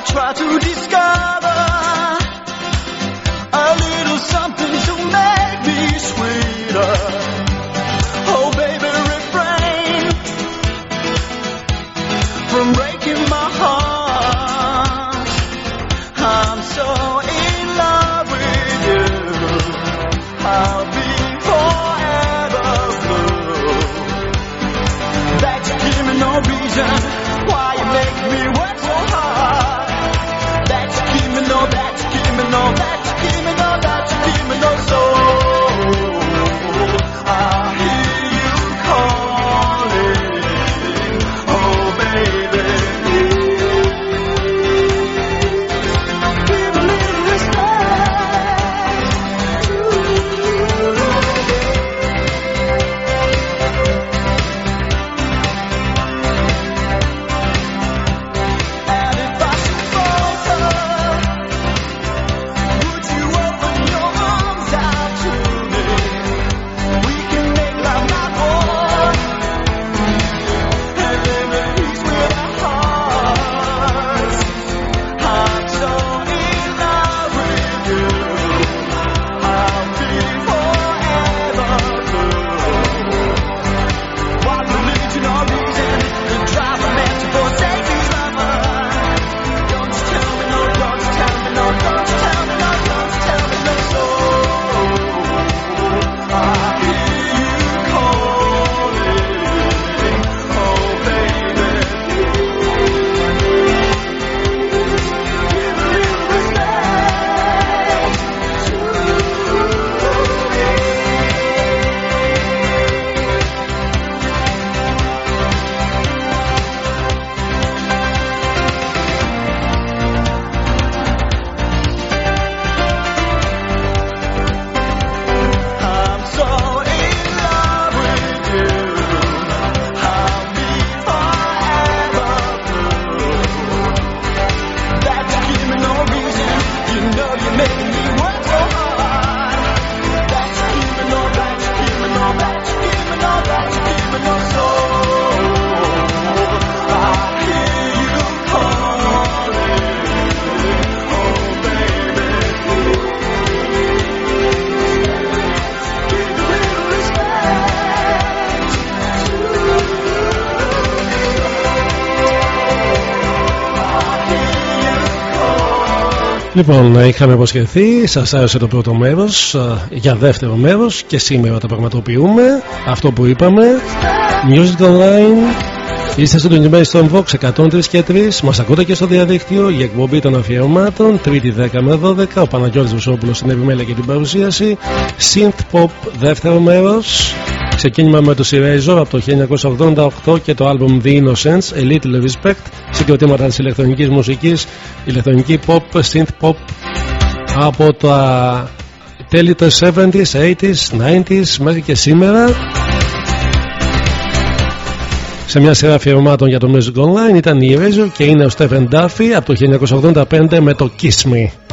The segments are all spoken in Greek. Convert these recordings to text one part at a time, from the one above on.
I try to discover Λοιπόν, είχαμε υποσχεθεί, σας άρεσε το πρώτο μέρος για δεύτερο μέρος και σήμερα το πραγματοποιούμε. Αυτό που είπαμε. Music Online. Είστε συντονισμένοι στο Vox 103 και 3. Μας ακούτε και στο διαδίκτυο. Η εκπομπή των αφιερωμάτων. Τρίτη 10 με 12. Ο Παναγιώτης Βουσόπουλος στην επιμέλεια και την παρουσίαση. Synth Pop δεύτερο μέρος. Ξεκίνημα με το Eraser από το 1988 και το album The Innocence, A Little Respect, συγκροτήματα της ηλεκτρονικής μουσικής, ηλεκτρονική pop, synth pop από τα τέλη των 70s, 80s, 90s μέχρι και σήμερα σε μια σειρά αφιερωμάτων για το Music Online ήταν η Eraser και είναι ο Stephen Duffy από το 1985 με το Kiss Me.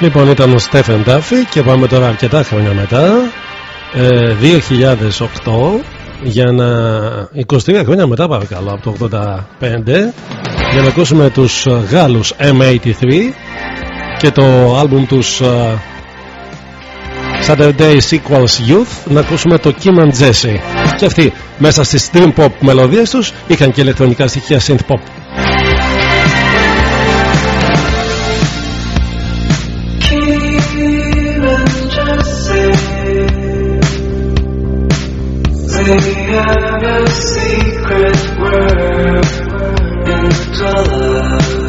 Λοιπόν ήταν ο Στέφεν Ντάφη και πάμε τώρα αρκετά χρόνια μετά. 2008 ε, για να 23 χρόνια μετά παρακαλώ από το 85 για να ακούσουμε τους Γάλλους M83 και το άλμπουμ τους uh, Saturday Sequels Youth να ακούσουμε το Kim and Jesse. Και αυτοί μέσα στις dream pop μελωδίες τους είχαν και ηλεκτρονικά στοιχεία synth pop We have a secret word and dwell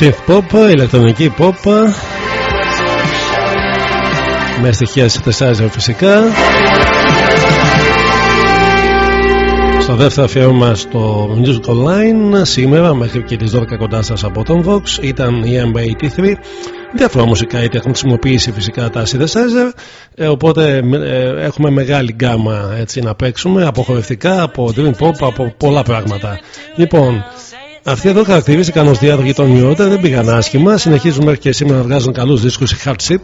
Synth pop, ηλεκτρονική pop. Με στοιχεία synthesizer φυσικά. Στο δεύτερο αφιέρωμα στο Music Online σήμερα μέχρι και τις 12 κοντά σας από τον Vox ήταν η MB83 διάφορα μουσικά είτε έχουν χρησιμοποιήσει φυσικά τα synthesizer. Ε, οπότε ε, έχουμε μεγάλη γκάμα έτσι να παίξουμε από χορευτικά, από dream pop, από πολλά πράγματα. Λοιπόν αυτοί εδώ χαρακτηρίστηκαν ως διάδοχοι των New δεν πήγαν άσχημα. Συνεχίζουν μέχρι και σήμερα να βγάζουν καλούς δίσκους η Hardship.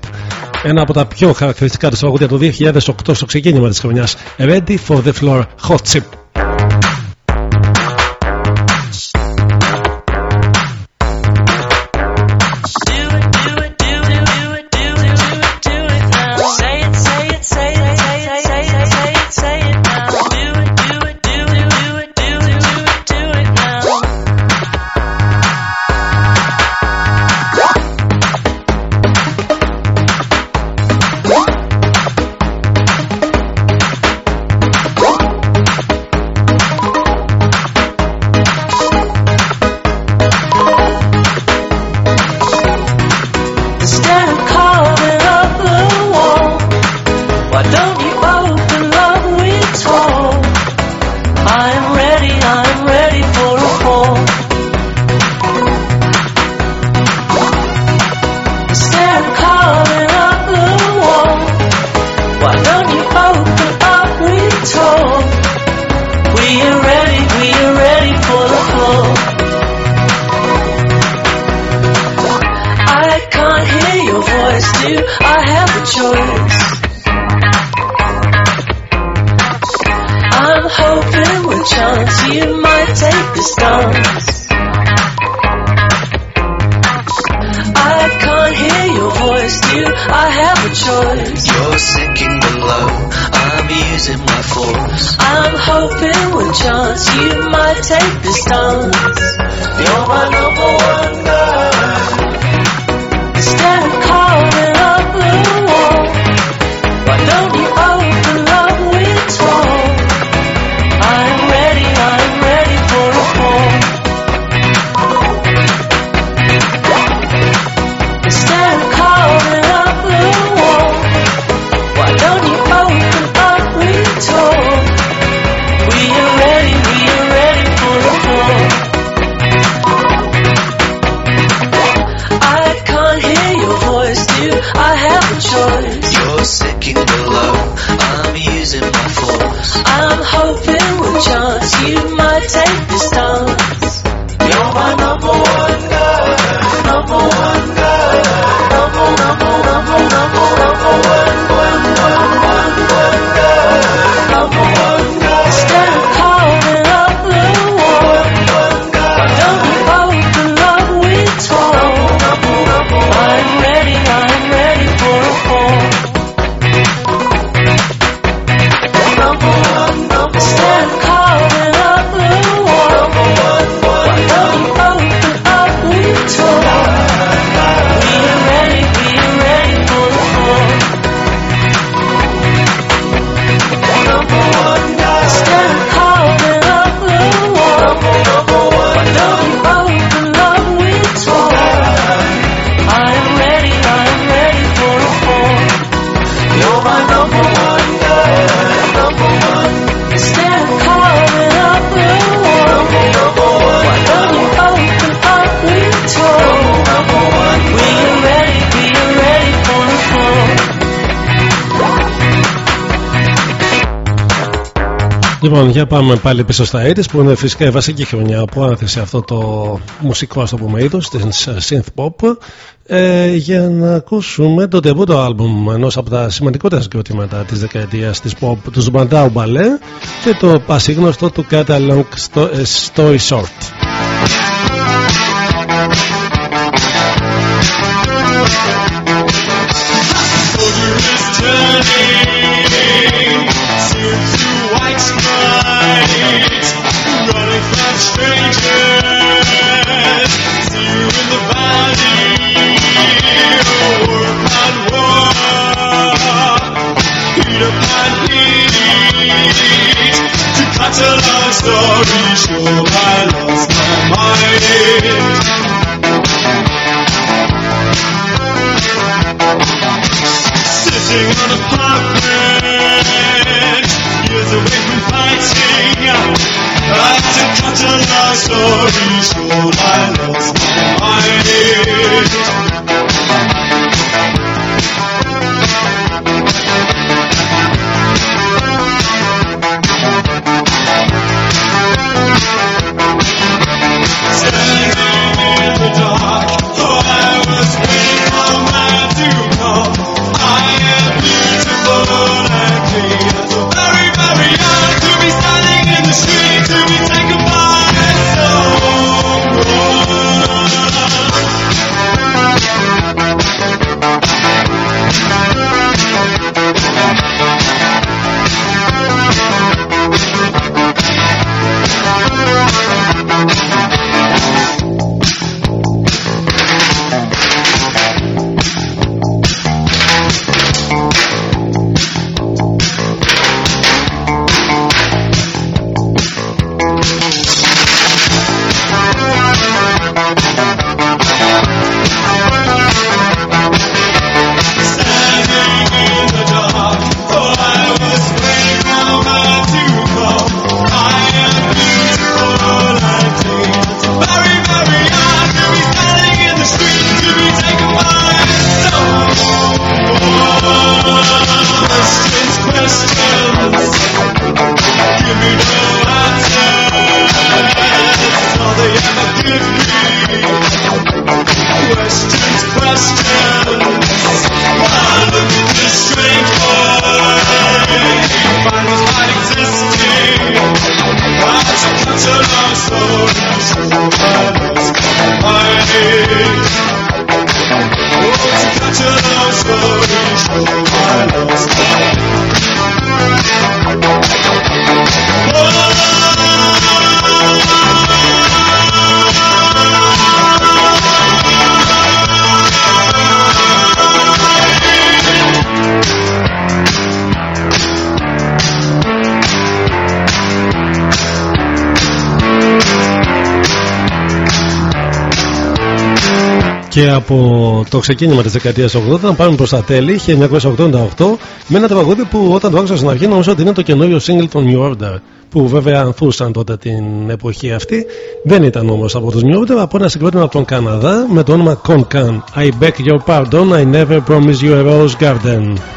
Ένα από τα πιο χαρακτηριστικά του τραγούδια το 2008 στο ξεκίνημα της χρονιάς. Ready for the Floor Hot Chip. dance Λοιπόν, για πάμε πάλι πίσω στα 80s που είναι φυσικά η βασική χρονιά που άνθησε αυτό το μουσικό, ας το πούμε, είδος της synth pop. Ε, για να ακούσουμε το debut άλμπουμ ενός από τα σημαντικότερα συγκροτήματα της δεκαετίας της pop, τους Spandau Ballet και το πασίγνωστο To Cut a Long Story Short. story Και από το ξεκίνημα της δεκαετίας 80 να πάμε προς τα τέλη 1988 με ένα τραγούδι που όταν το άκουσα στην αρχή νομίζω ότι είναι το καινούριο single των New Order που βέβαια ανθούσαν τότε την εποχή αυτή. Δεν ήταν όμως από τους New Order, από ένα συγκρότημα από τον Καναδά με το όνομα Concan. I beg your pardon, I never promise you a rose garden.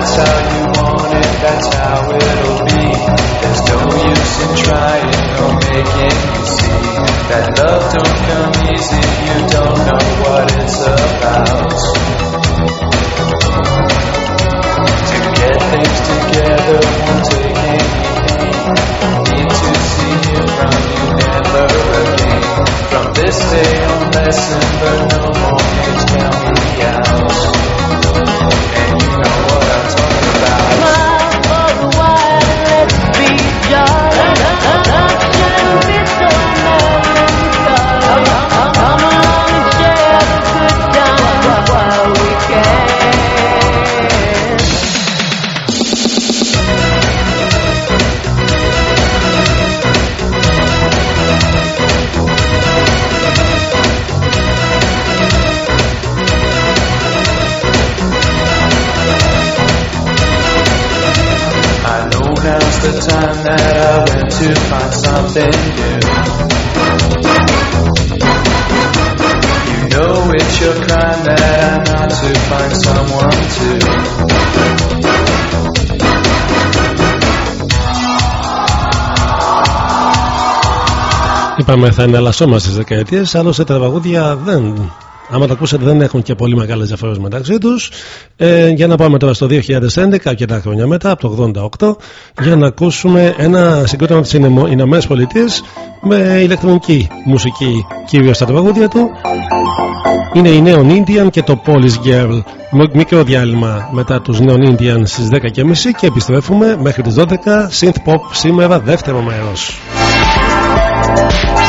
That's how you want it, that's how it'll be. There's no use in trying or making you see that love don't come easy. You don't know what it's about. To get things together won't take anything. Need to see it from you never again. From this day on, lesson learned. No more games, count me out. Είπαμε θα εναλλασσόμαστε στις δεκαετίες, άλλωστε τα τραγούδια δεν. Άμα τα ακούσατε, δεν έχουν και πολύ μεγάλες διαφορές μεταξύ τους. Ε, για να πάμε τώρα στο 2011, αρκετά χρόνια μετά, από το 88, για να ακούσουμε ένα συγκρότημα από τι Ηνωμένες Πολιτείες με ηλεκτρονική μουσική κυρίως στα τραγούδια του. Είναι η Neon Indian και το Polish Girl. Μικρό διάλειμμα μετά τους Neon Indian στις 10.30 και επιστρέφουμε μέχρι τις 12 Synth Pop σήμερα δεύτερο μέρος. Remember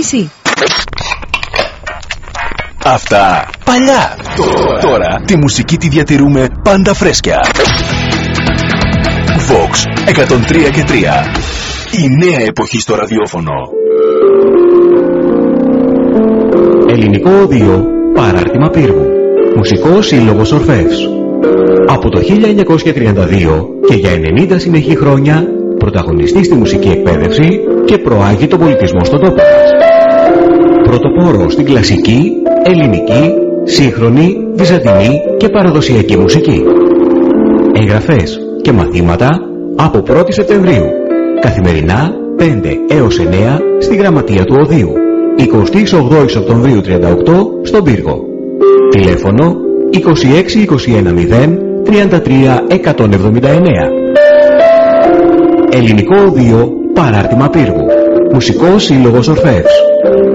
10 και μισή. Αυτά παλιά. Τώρα τη μουσική τη διατηρούμε πάντα φρέσκια. Vox 103 και 3. Η νέα εποχή στο ραδιόφωνο. Ελληνικό Οδείο Παράρτημα Πύργου Μουσικό Σύλλογο Ορφεύς Από το 1932 και για 90 συνεχή χρόνια πρωταγωνιστή στη μουσική εκπαίδευση και προάγει τον πολιτισμό στον τόπο μας. Πρωτοπόρο στην κλασική, ελληνική, σύγχρονη, βυζαντινή και παραδοσιακή μουσική. Εγγραφές και μαθήματα από 1η Σεπτεμβρίου. Καθημερινά 5 έως 9 στη Γραμματεία του Οδείου. 28 Οκτωβρίου 38 στον Πύργο. Τηλέφωνο 26 21 0 33 179. Ελληνικό Οδείο Παράρτημα Πύργου. Μουσικός Σύλλογος Ορφεύς.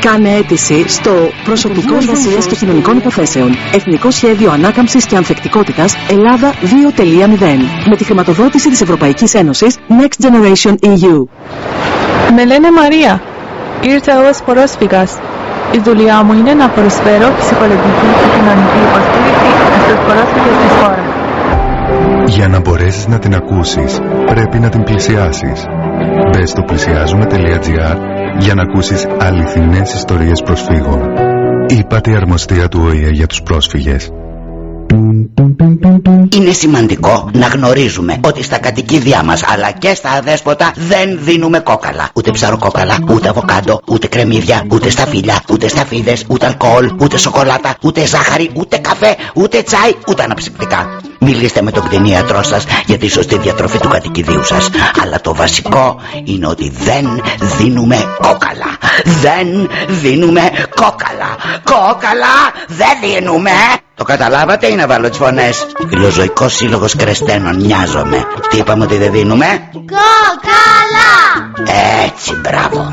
Κάνε αίτηση στο Προσωπικό Εργασίας και Κοινωνικών Υποθέσεων. Εθνικό Σχέδιο Ανάκαμψης και Ανθεκτικότητας Ελλάδα 2.0. Με τη χρηματοδότηση της Ευρωπαϊκής Ένωσης Next Generation EU. Με λένε Μαρία. Ήρθα ως πρόσφυγας. Η δουλειά μου είναι να προσφέρω ψυχολογική και κοινωνική υποστήριξη στους πρόσφυγες της χώρας. Για να μπορέσεις να την ακούσεις, πρέπει να την πλησιάσεις. Μπες στο πλησιάζουμε.gr για να ακούσεις αληθινές ιστορίες προσφύγων. Είπατε η αρμοστία του ΟΗΕ για τους πρόσφυγες. Είναι σημαντικό να γνωρίζουμε ότι στα κατοικίδια μας αλλά και στα αδέσποτα δεν δίνουμε κόκαλα. Ούτε ψαροκόκαλα, ούτε αβοκάντο, ούτε κρεμμύδια, ούτε σταφύλια, ούτε σταφίδες, ούτε αλκοόλ, ούτε σοκολάτα, ούτε ζάχαρη, ούτε καφέ, ούτε τσάι, ούτε αναψυκτικά. Μιλήστε με τον κτηνίατρό σας για τη σωστή διατροφή του κατοικιδίου σας. Αλλά το βασικό είναι ότι δεν δίνουμε κόκαλα. Δεν δίνουμε κόκαλα. Κόκαλα δεν δίνουμε. Το καταλάβατε ή να βάλω τις φωνές; Φιλοζωικός σύλλογος κρεστένων νοιάζομαι. Τι είπαμε ότι δεν δίνουμε; Κόκαλα! Έτσι μπράβο.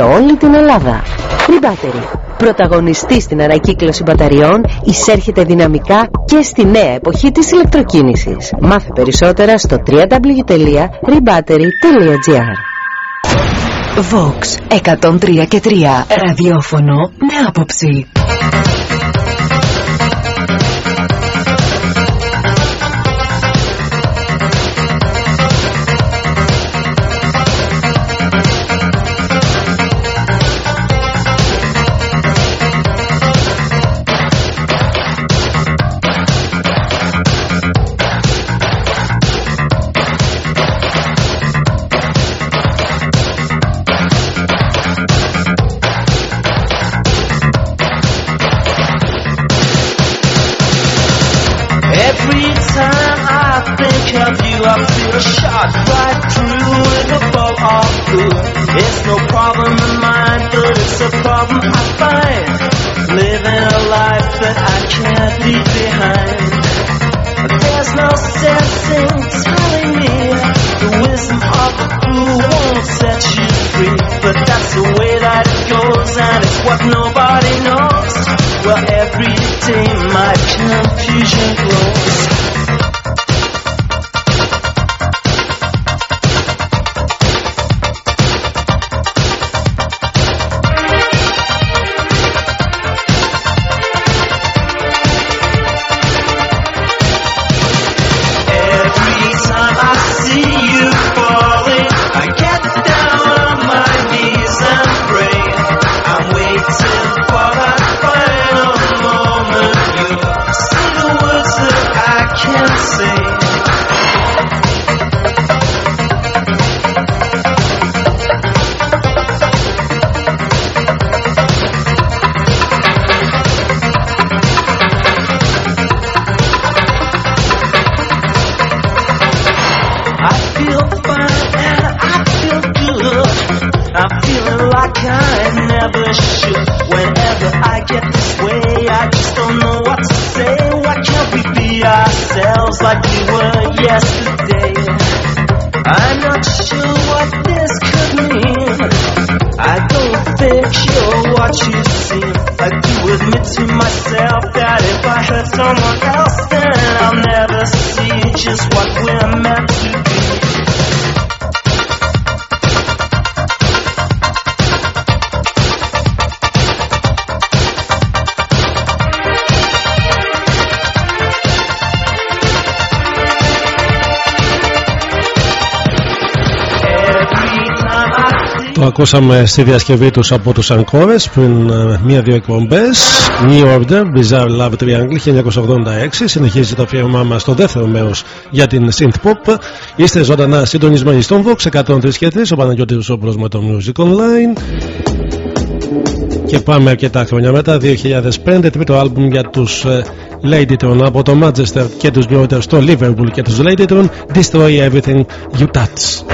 όλη την Ελλάδα. Rebattery. Πρωταγωνιστή στην ανακύκλωση μπαταριών, εισέρχεται δυναμικά και στη νέα εποχή της ηλεκτροκίνησης. Μάθε περισσότερα στο www.rebattery.gr Vox 103 και 3 Ραδιόφωνο με άποψη. Can't leave behind. There's no sense in telling me the wisdom of the fool won't set you free. But that's the way that it goes, and it's what nobody knows. Well, every day my confusion grows. ακούσαμε στη διασκευή τους από τους Ανκόρες πριν ε, μία-δύο εκπομπές. New Order, Bizarre Love Triangle 1986 συνεχίζει το αφιέρωμά μας στο δεύτερο μέρος για την SynthPop, είστε ζωντανά συντονισμένοι στον Vox 103 και 3 ο Παναγιώτης Σόπρος με το Music Online. Και πάμε αρκετά χρόνια μετά 2005 τρίτο άλμπουμ για τους ε, Ladytron από το Manchester και τους Glorious στο Liverpool και τους Ladytron Destroy Everything You Touch.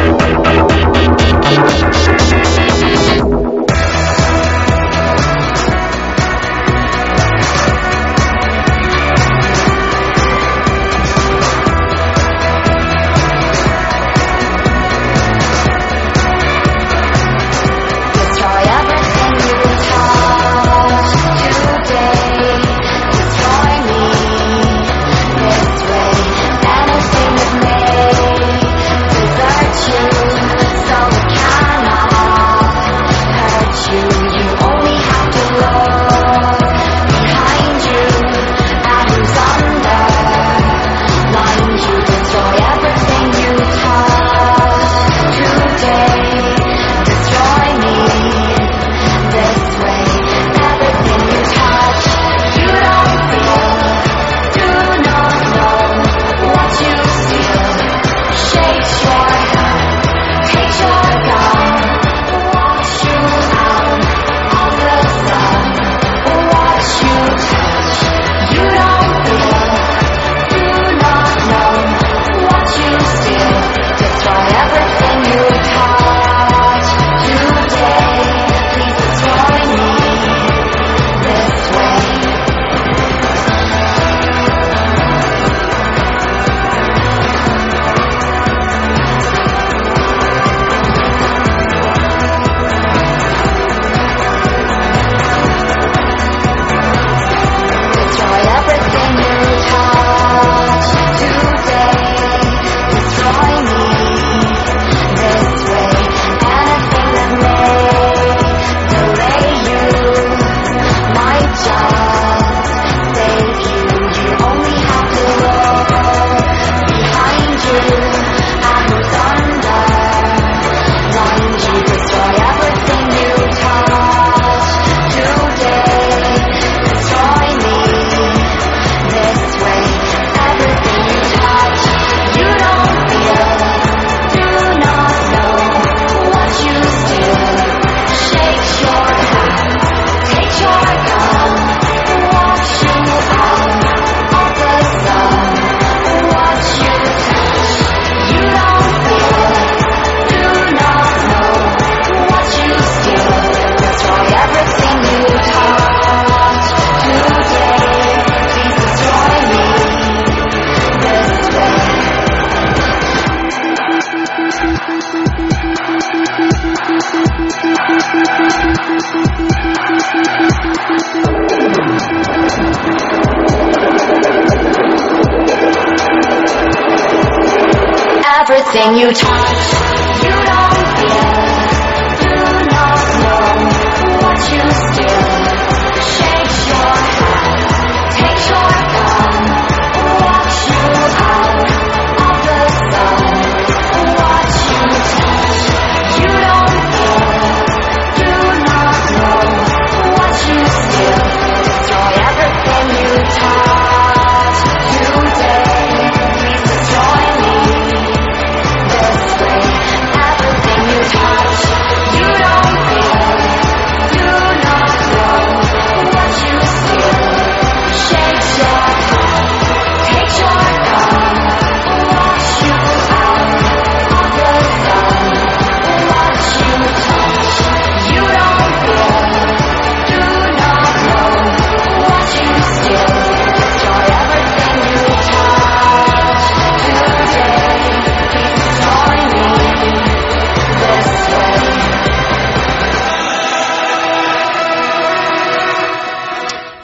you talk.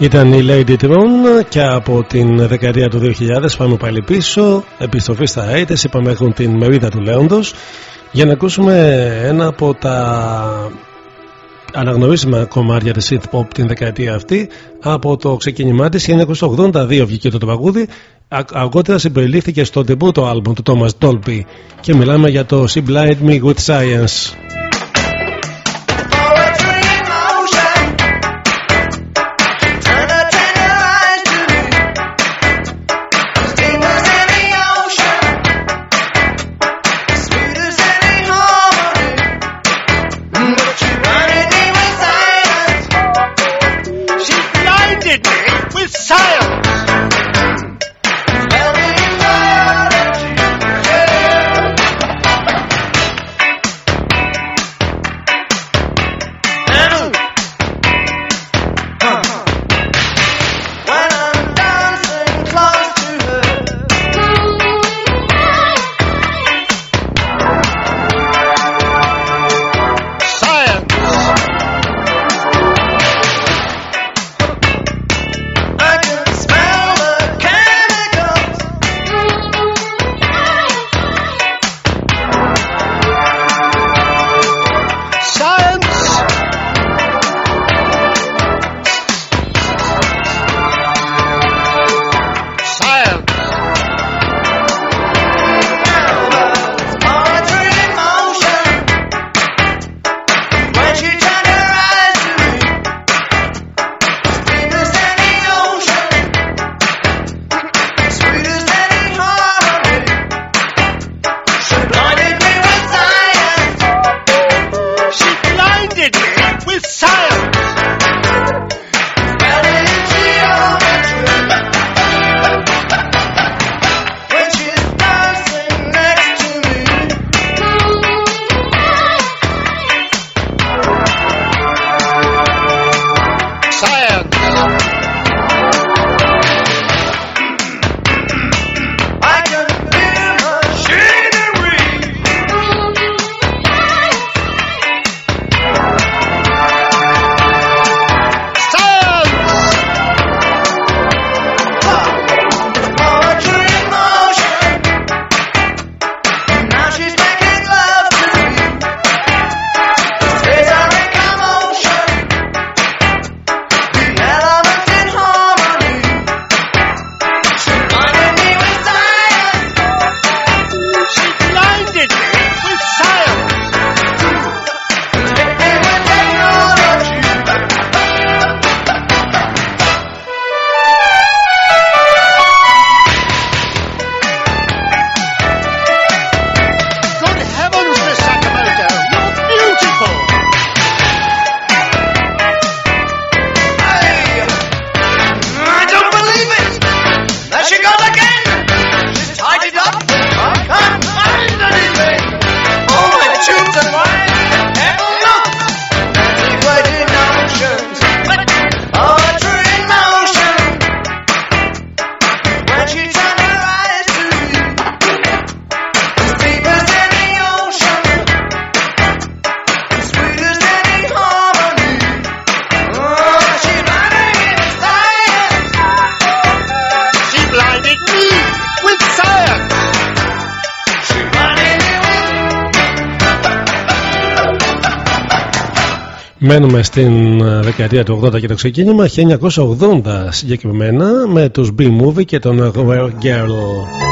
Ήταν η Lady Tron και από την δεκαετία του 2000 πάμε πάλι πίσω. Επιστροφή στα 80's, είπαμε έχουν την μερίδα του Λέοντος για να ακούσουμε ένα από τα αναγνωρίσιμα κομμάτια της synth pop την δεκαετία αυτή από το ξεκίνημά της 1982 βγήκε το τραγούδι αργότερα συμπεριλήφθηκε στο debut το άλμπομ του Thomas Dolby και μιλάμε για το She Blind Me With Science Μένουμε στην ε, δεκαετία του 80 και το ξεκίνημα 1980 συγκεκριμένα με τους B-Movie και τον Rare Girl.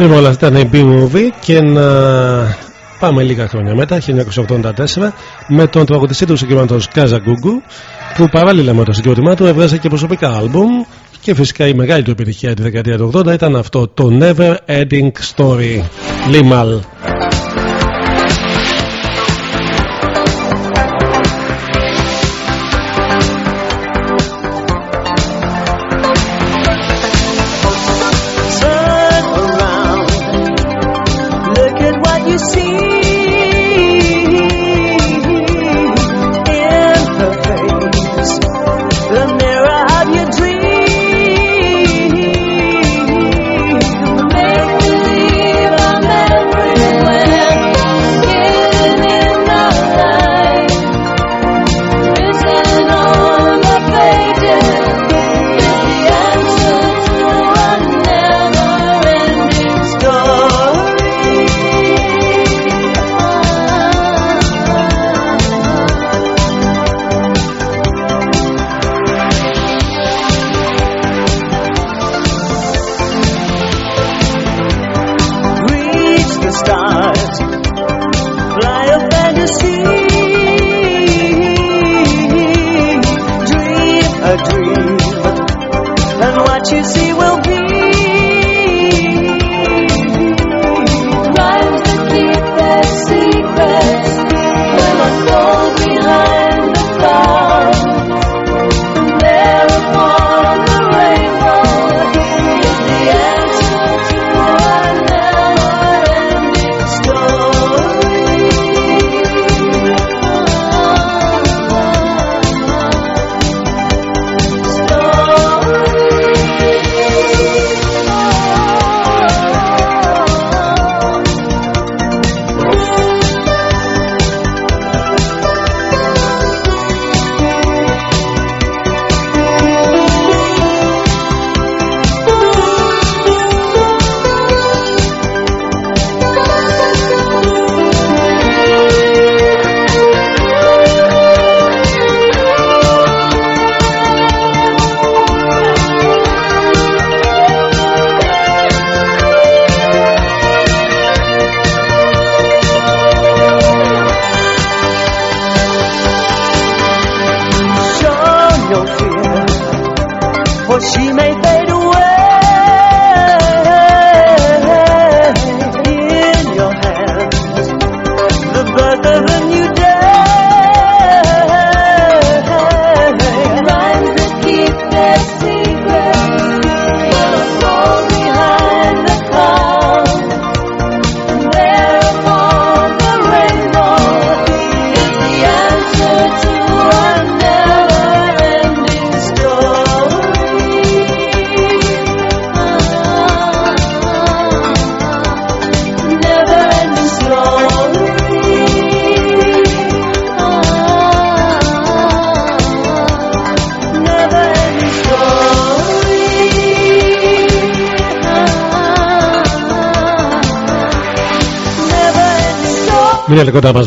Λοιπόν, όλα αυτά ήταν η B-Movie και να πάμε λίγα χρόνια μετά, 1984, με τον τραγουδιστή του συγκεκριμένου Κάζα Γκούγκου, που παράλληλα με το συγκρότημά του έβγαζε και προσωπικά άλμπουμ και φυσικά η μεγάλη του επιτυχία τη δεκαετία του 80 ήταν αυτό το Never Ending Story. Limal.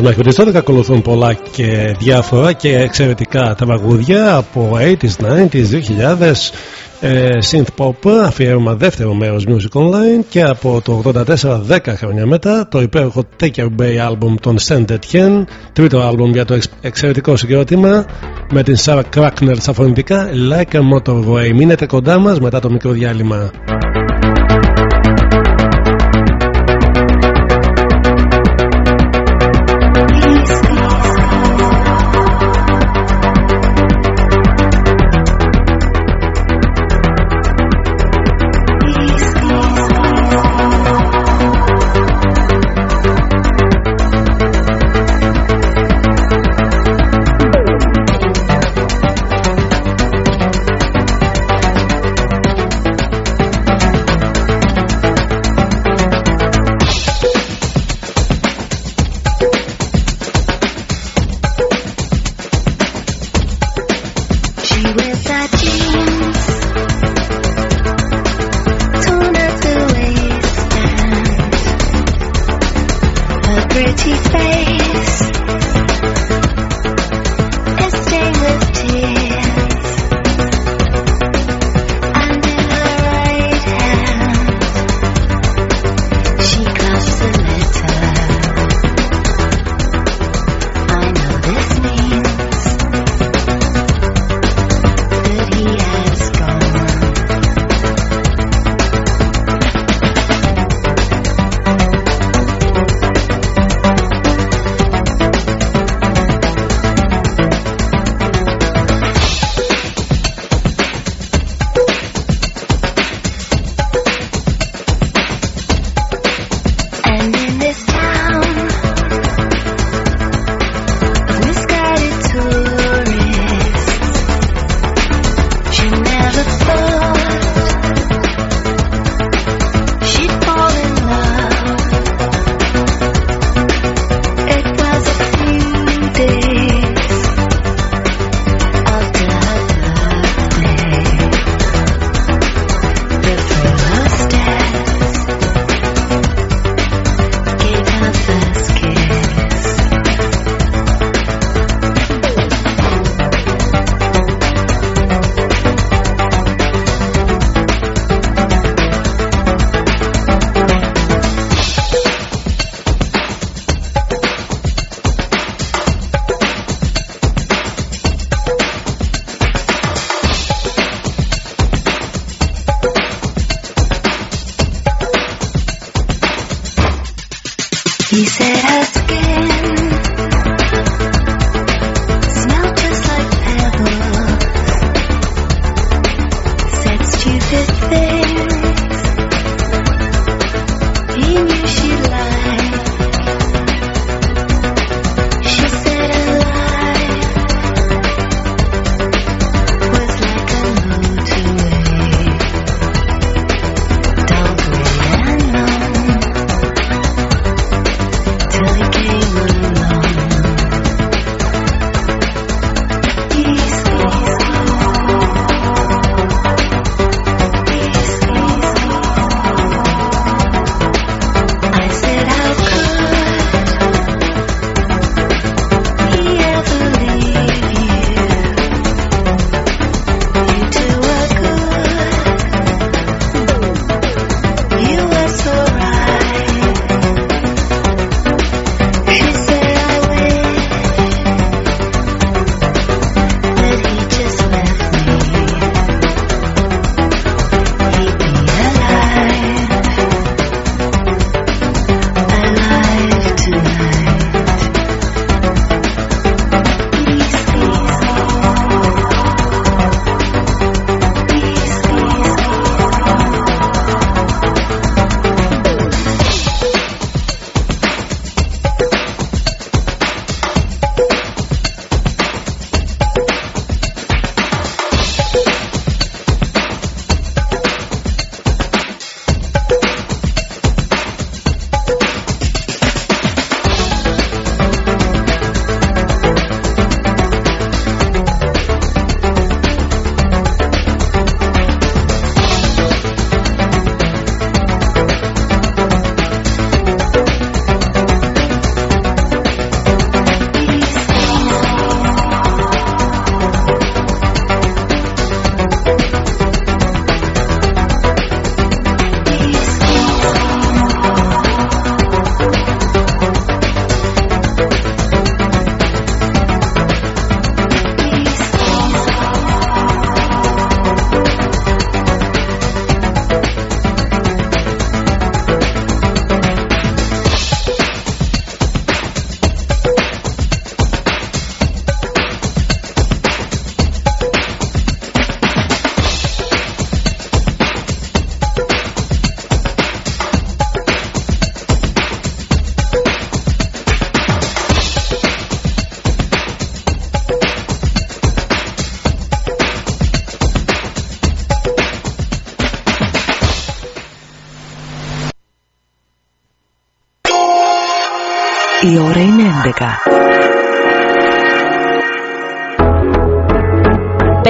Μέχρι τι 12. Ακολουθούν πολλά και διάφορα και εξαιρετικά τραγούδια από 80s, 90s, 2000. Ε, synth pop, αφιέρωμα δεύτερο μέρος Music Online και από το 84 10 χρόνια μετά το υπέροχο Take Your Bay album των Saint Etienne τρίτο album για το εξ- εξαιρετικό συγκρότημα με την Sarah Cracknell στα φωνητικά Like a Motorway μείνετε κοντά μας μετά το μικρό διάλειμμα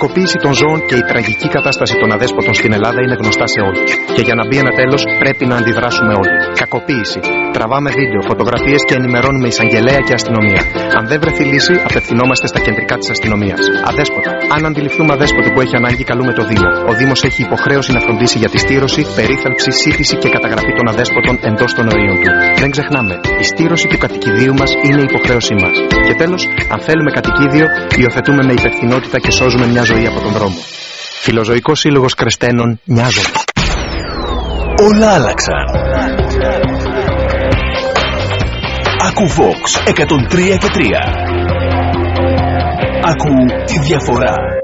Η κακοποίηση των ζώων και η τραγική κατάσταση των αδέσποτων στην Ελλάδα είναι γνωστά σε όλους. Και για να μπει ένα τέλος, πρέπει να αντιδράσουμε όλοι. Κακοποίηση. Τραβάμε βίντεο, φωτογραφίες και ενημερώνουμε εισαγγελέα και αστυνομία. Αν δεν βρεθεί λύση, απευθυνόμαστε στα κεντρικά της αστυνομίας. Αδέσποτα. Αν αντιληφθούμε αδέσποτη που έχει ανάγκη, καλούμε το Δήμο. Ο Δήμος έχει υποχρέωση να φροντίσει για τη στήρωση, περίθαλψη, σύντηση και καταγραφή των αδέσποτων εντός των ορίων του. Δεν ξεχνάμε, η στήρωση του κατοικιδίου μας είναι υποχρέωσή μας. Και τέλος, αν θέλουμε κατοικίδιο, υιοθετούμε με υπευθυνότητα και σώζουμε μια ζωή από τον δρόμο. Φιλοζωικός Σύλλογος Κρεστένων Νοιάζομαι. Όλα άλλαξαν. Ακού Vox 103 και 3. Ακού τη διαφορά.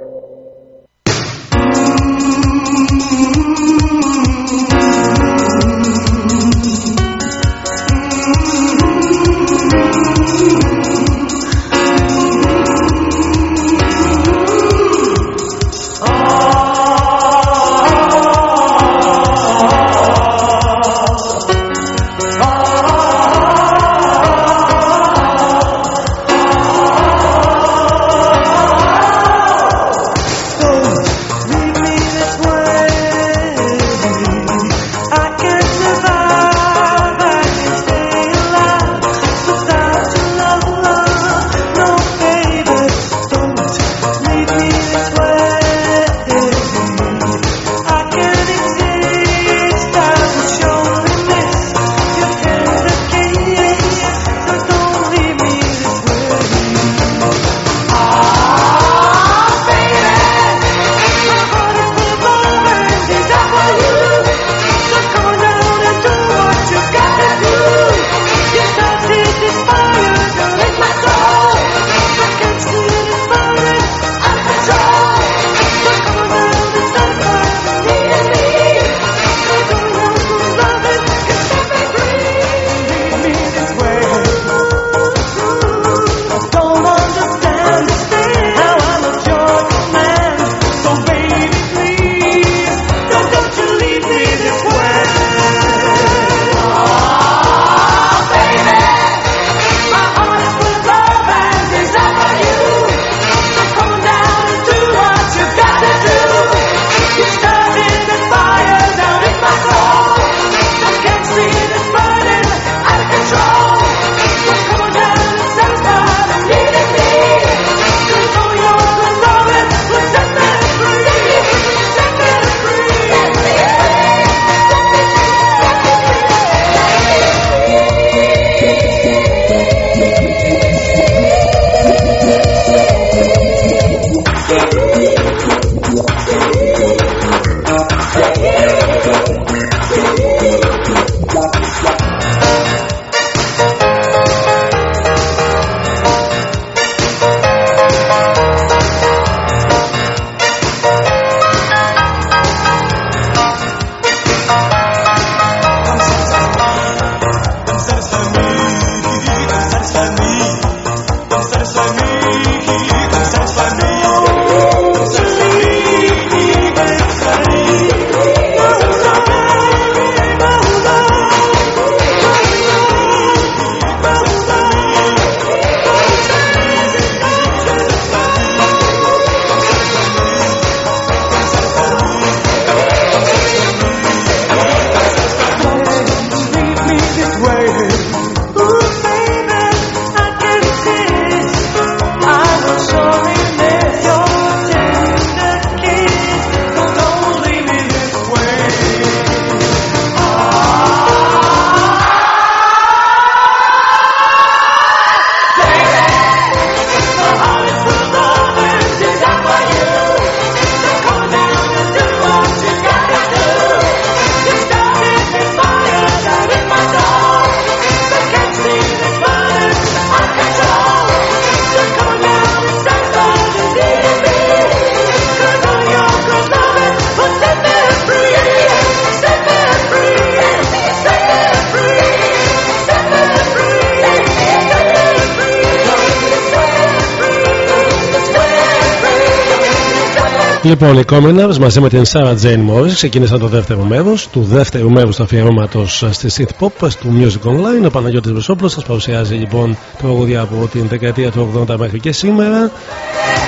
Λοιπόν, οι Commoners μαζί με την Sarah Jane Morris ξεκίνησαν το δεύτερο μέρος του δεύτερου μέρους του αφιερώματος στη Synth Pop του Music Online. Ο Παναγιώτης Βεσόπουλο σας παρουσιάζει λοιπόν τραγούδια από την δεκαετία του 80 μέχρι και σήμερα.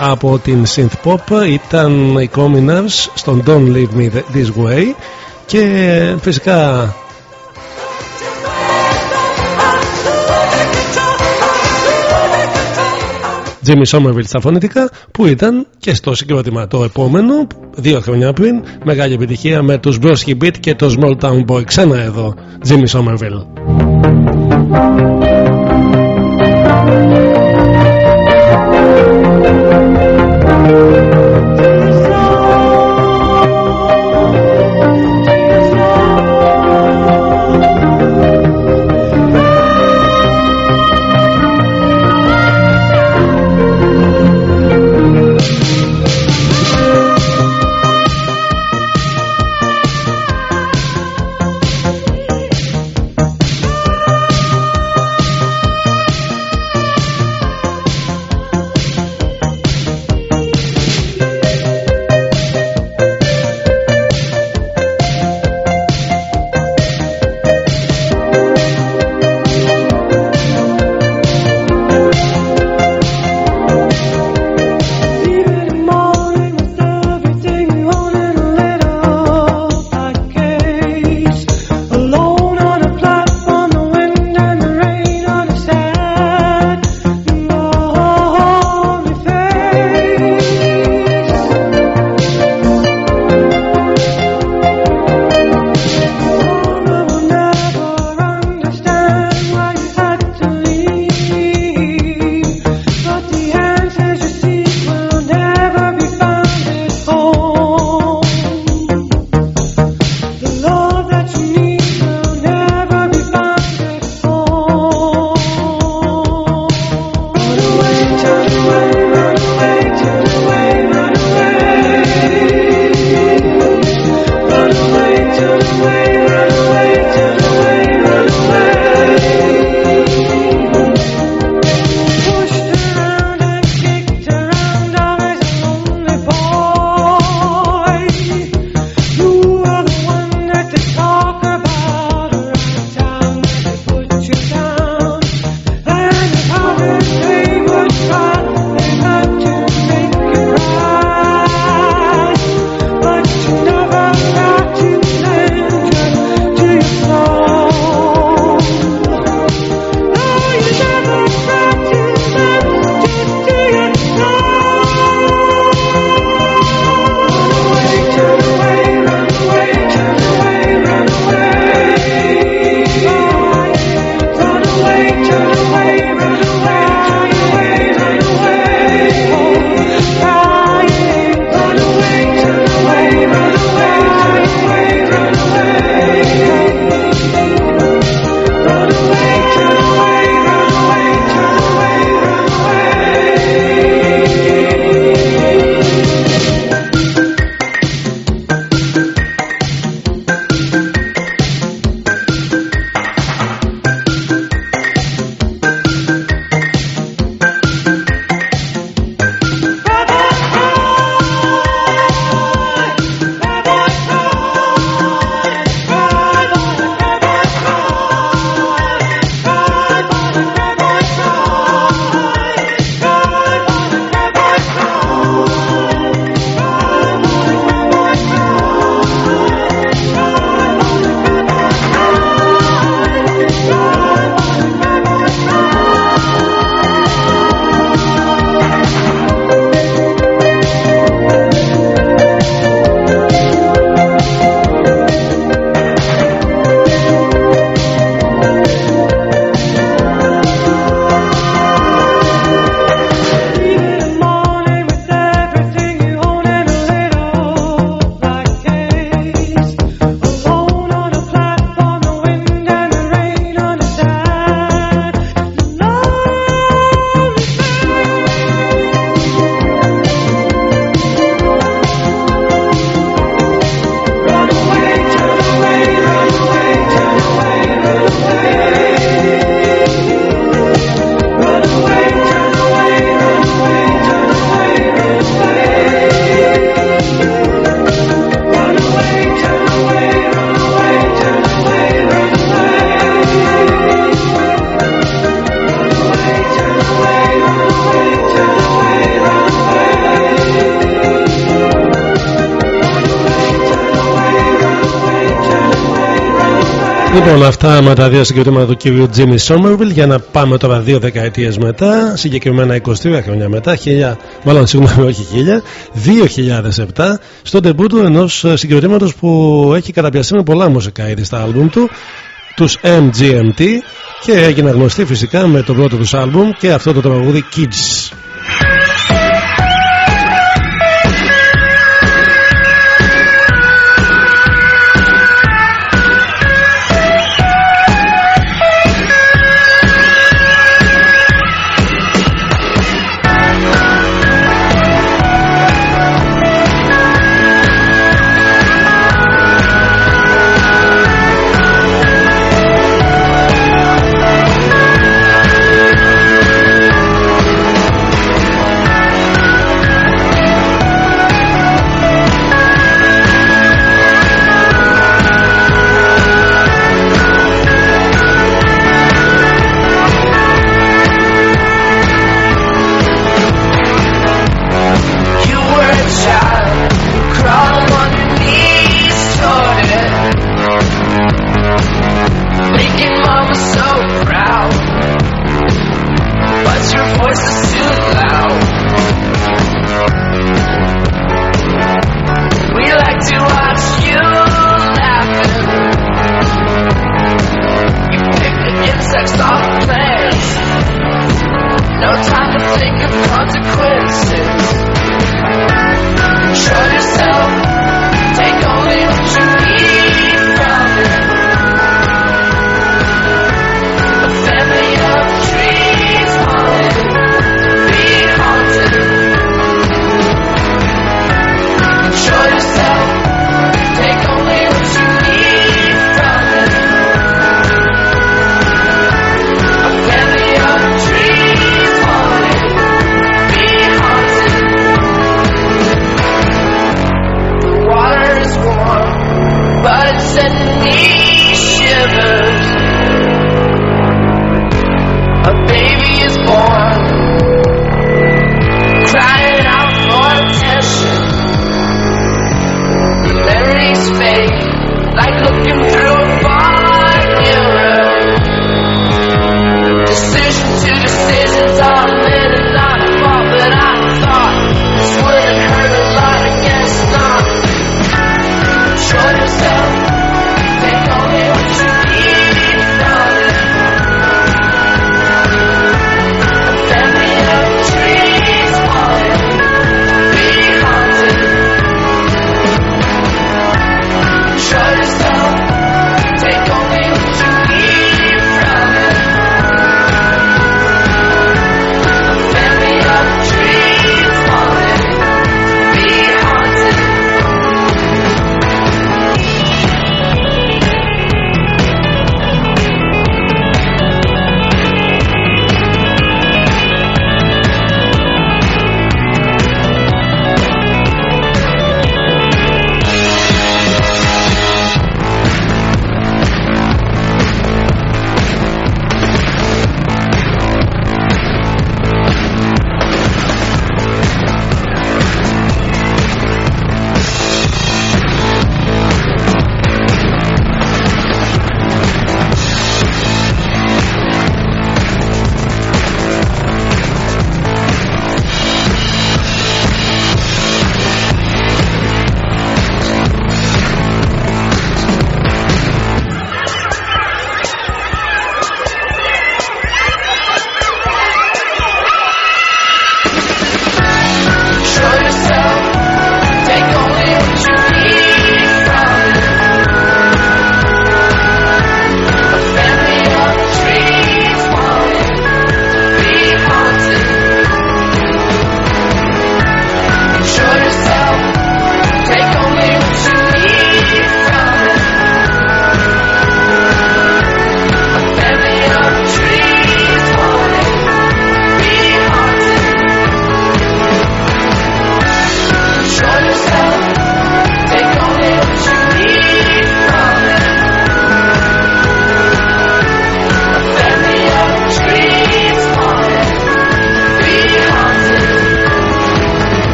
Από την Synth Pop ήταν οι Commoners στον Don't Leave Me This Way και φυσικά Jimmy Somerville στα φωνητικά που ήταν και στο συγκρότημα το επόμενο δύο χρόνια πριν μεγάλη επιτυχία με τους Brosky Beat και το Small Town Boy ξανά εδώ Jimmy Somerville αυτά με τα δύο συγκριτήματα του κύριου Jimmy Somerville για να πάμε τώρα δύο δεκαετίες μετά, συγκεκριμένα 23 χρόνια μετά, χίλια, μάλλον συγγνώμη, όχι χίλια, 2007, στο ντεμπού του ενός συγκριτήματος που έχει καταπιαστεί με πολλά μουσικά είδη στα άλμπουμ του, τους MGMT, και έγινε γνωστή φυσικά με το πρώτο τους άλμπουμ και αυτό το τραγούδι Kids.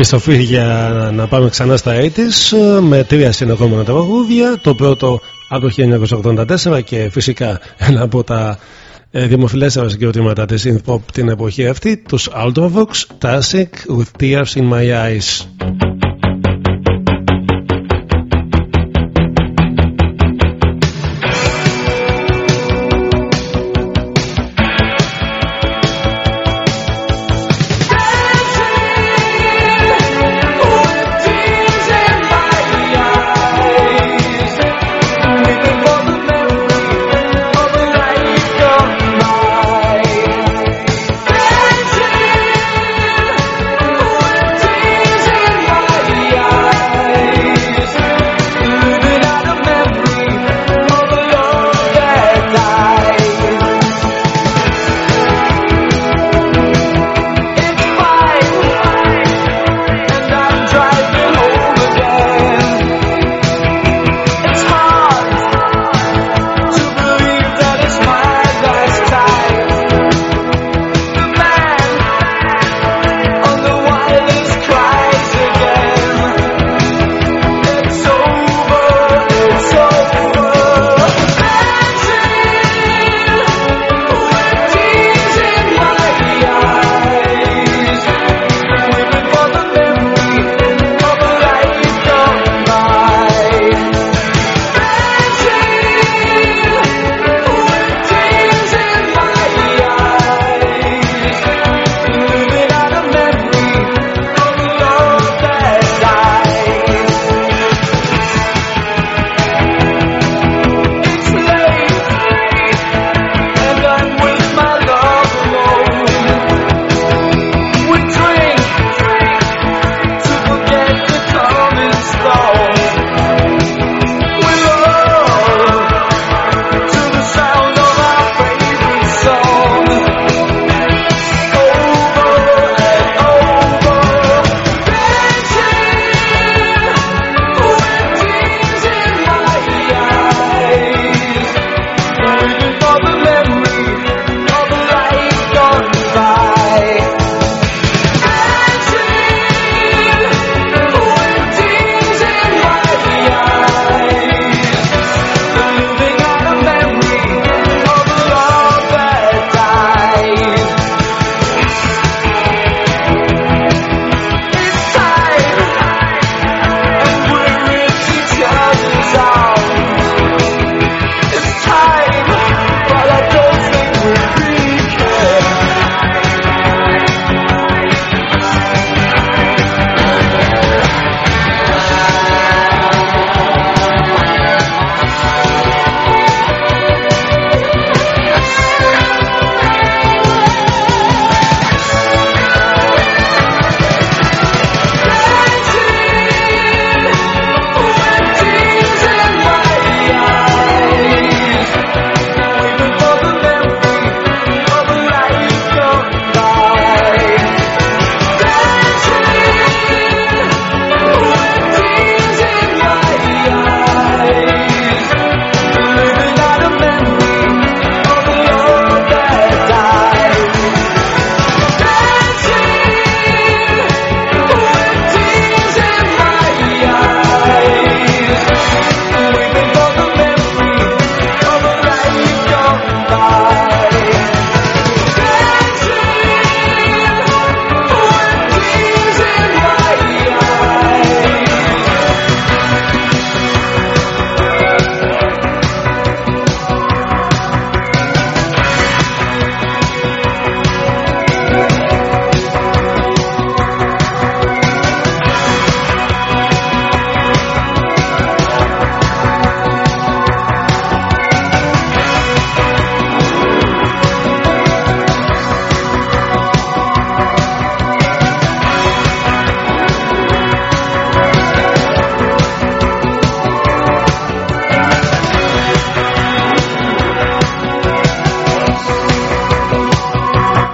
Επιστροφή για να πάμε ξανά στα 80's με τρία συνεχόμενα τραγούδια. Το πρώτο από το 1984 και φυσικά ένα από τα ε, δημοφιλέστερα συγκροτήματα της synth pop την εποχή αυτή, τους Ultravox, Classic with Tears in My Eyes.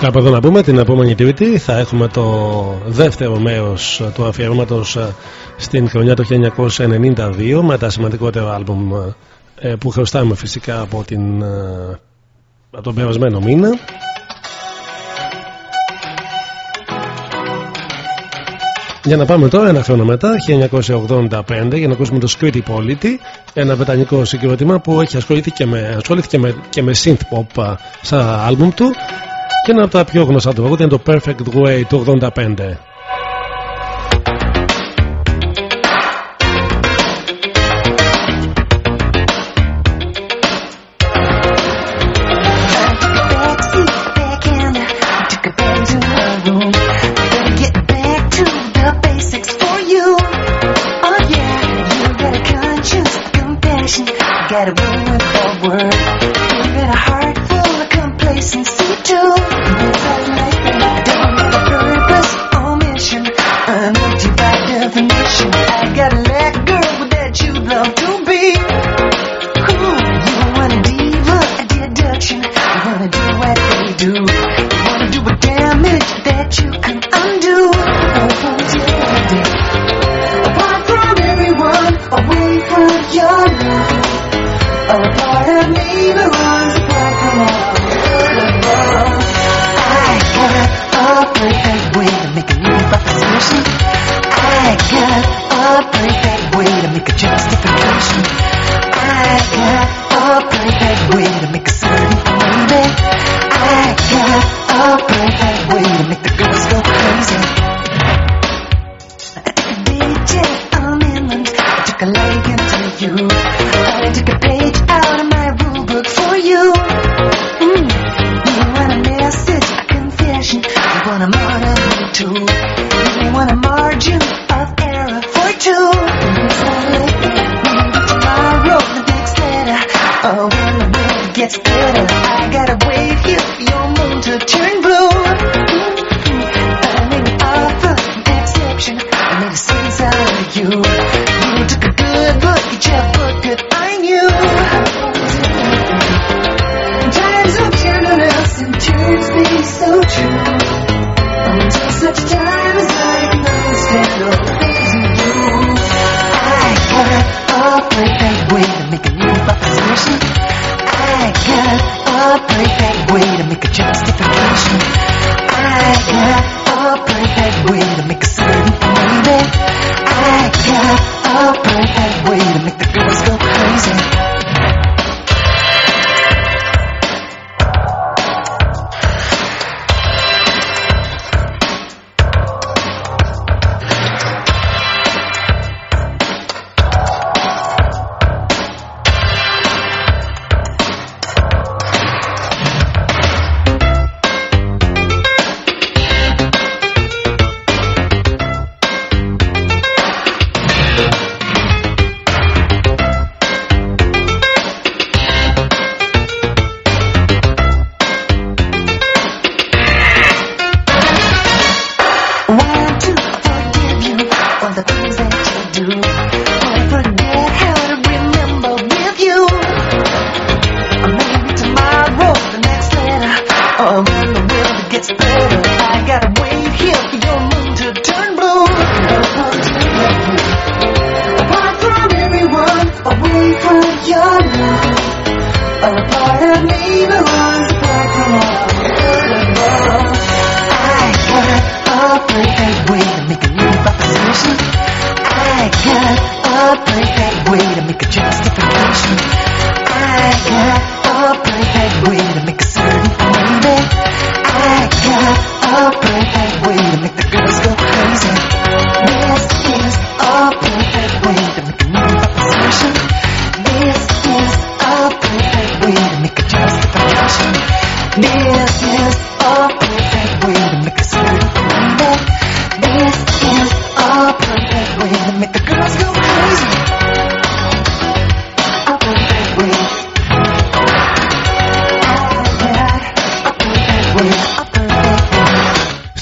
κάπου εδώ να πούμε την επόμενη Τρίτη θα έχουμε το δεύτερο μέρος του αφιερώματος ε, στην χρονιά του 1992 με τα σημαντικότερα άλμπουμ ε, που χρωστάμε φυσικά από, την, ε, από τον περασμένο μήνα Για να πάμε τώρα ένα χρόνο μετά, 1985, για να ακούσουμε το Squiddy Polity, ένα βρετανικό συγκρότημα που έχει ασχοληθεί και με, και με, και με synth pop στα άλμπουμ του και ένα από τα πιο γνωστά του είναι το Perfect Way του 85.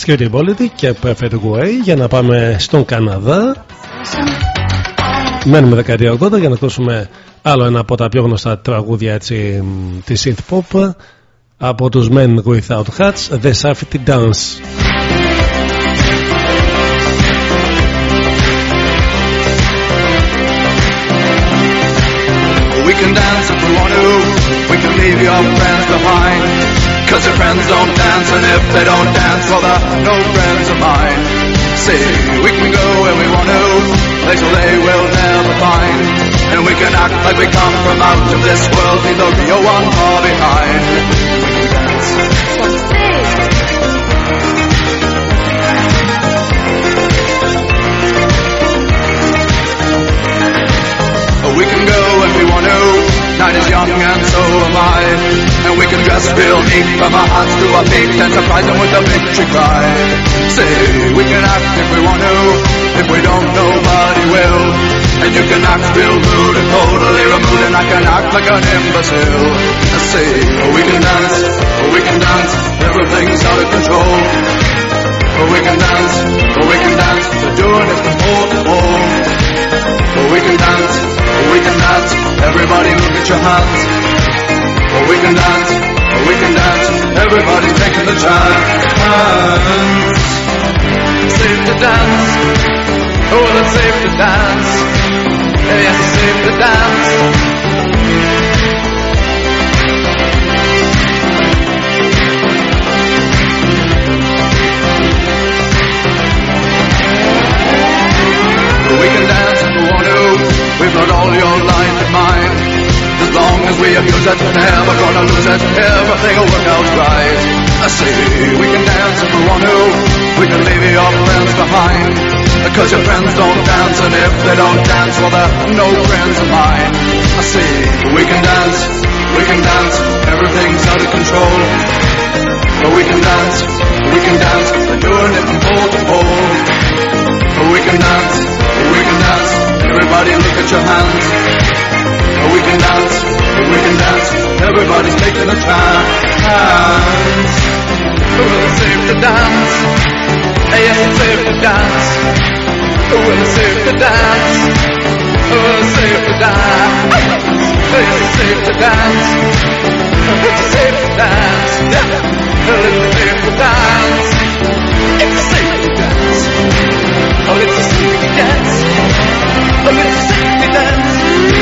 Security Polity και Perfect Way για να πάμε στον Καναδά. Μένουμε δεκαετία 80 για να ακούσουμε άλλο ένα από τα πιο γνωστά τραγούδια τη της synth pop από του Men Without Hats, The Safety Dance. We can dance if we want to, we can leave your friends behind. Cause your friends don't dance, and if they don't dance, well, they're no friends of mine. See, we can go where we want to, places they will never find. And we can act like we come from out of this world, leave the real one far behind. We can dance. We can go if we want to. Night is young and so am I. And we can dress real neat from our hearts to our feet and surprise them with a victory cry. Say, we can act if we want to. If we don't, nobody will. And you can act real rude and totally removed, and I can act like an imbecile. Say, we can dance, we can dance, everything's out of control. We can dance, we can dance, we're doing it from pole to pole. We can dance, we can dance, everybody look at your hands. We can dance, we can dance, everybody taking the chance. Safe to dance, oh it's safe to dance. Yes, it's safe to dance. We can dance if we want to. We've got all your life in mind. As long as we abuse it, never gonna lose it. Everything will work out right. I say we can dance if we want to. We can leave your friends behind. Cause your friends don't dance, and if they don't dance, well, they're no friends of mine. I say we can dance, we can dance. Everything's out of control. But we can dance, we can dance. We're doing it from pole to pole. We can dance, we can dance. Everybody look at your hands. We can dance, we can dance. Everybody's taking a chance. Well, it's safe to dance. Yes, it's safe to dance. Well, it's safe to dance. Well, it's safe to dance. Yes, it's safe to dance. It's safe to dance. Well, it's safe to dance. It's safe to dance. Oh, it's a safety dance. Oh, it's a safety dance.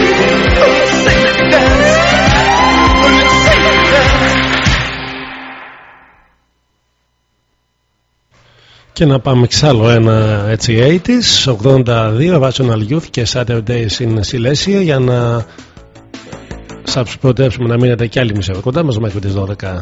Και να πάμε κι σ' άλλο ένα έτσι 80s, 82, Rational Youth και Saturdays in Silesia για να σας προτρέψουμε να μείνετε κι άλλη μισή ώρα κοντά μας μέχρι τις 12.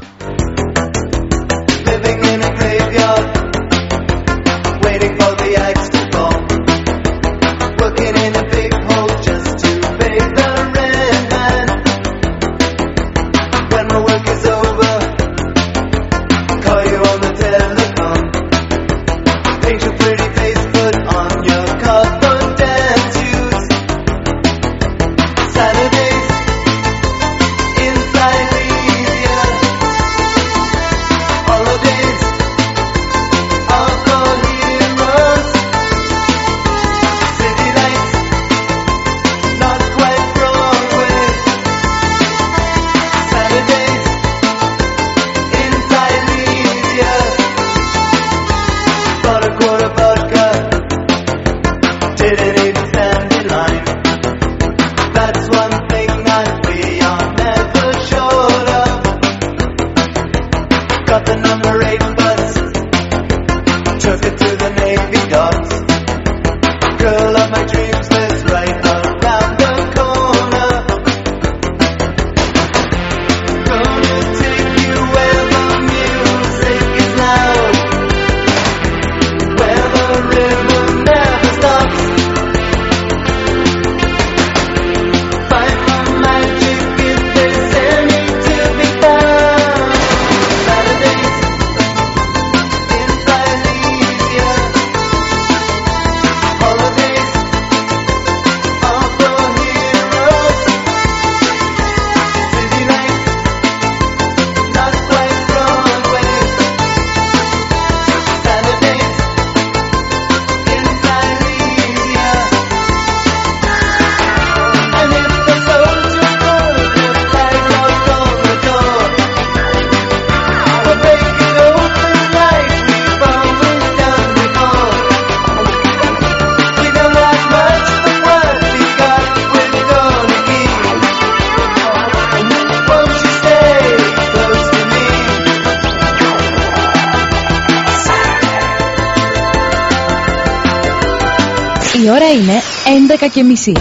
Μισή.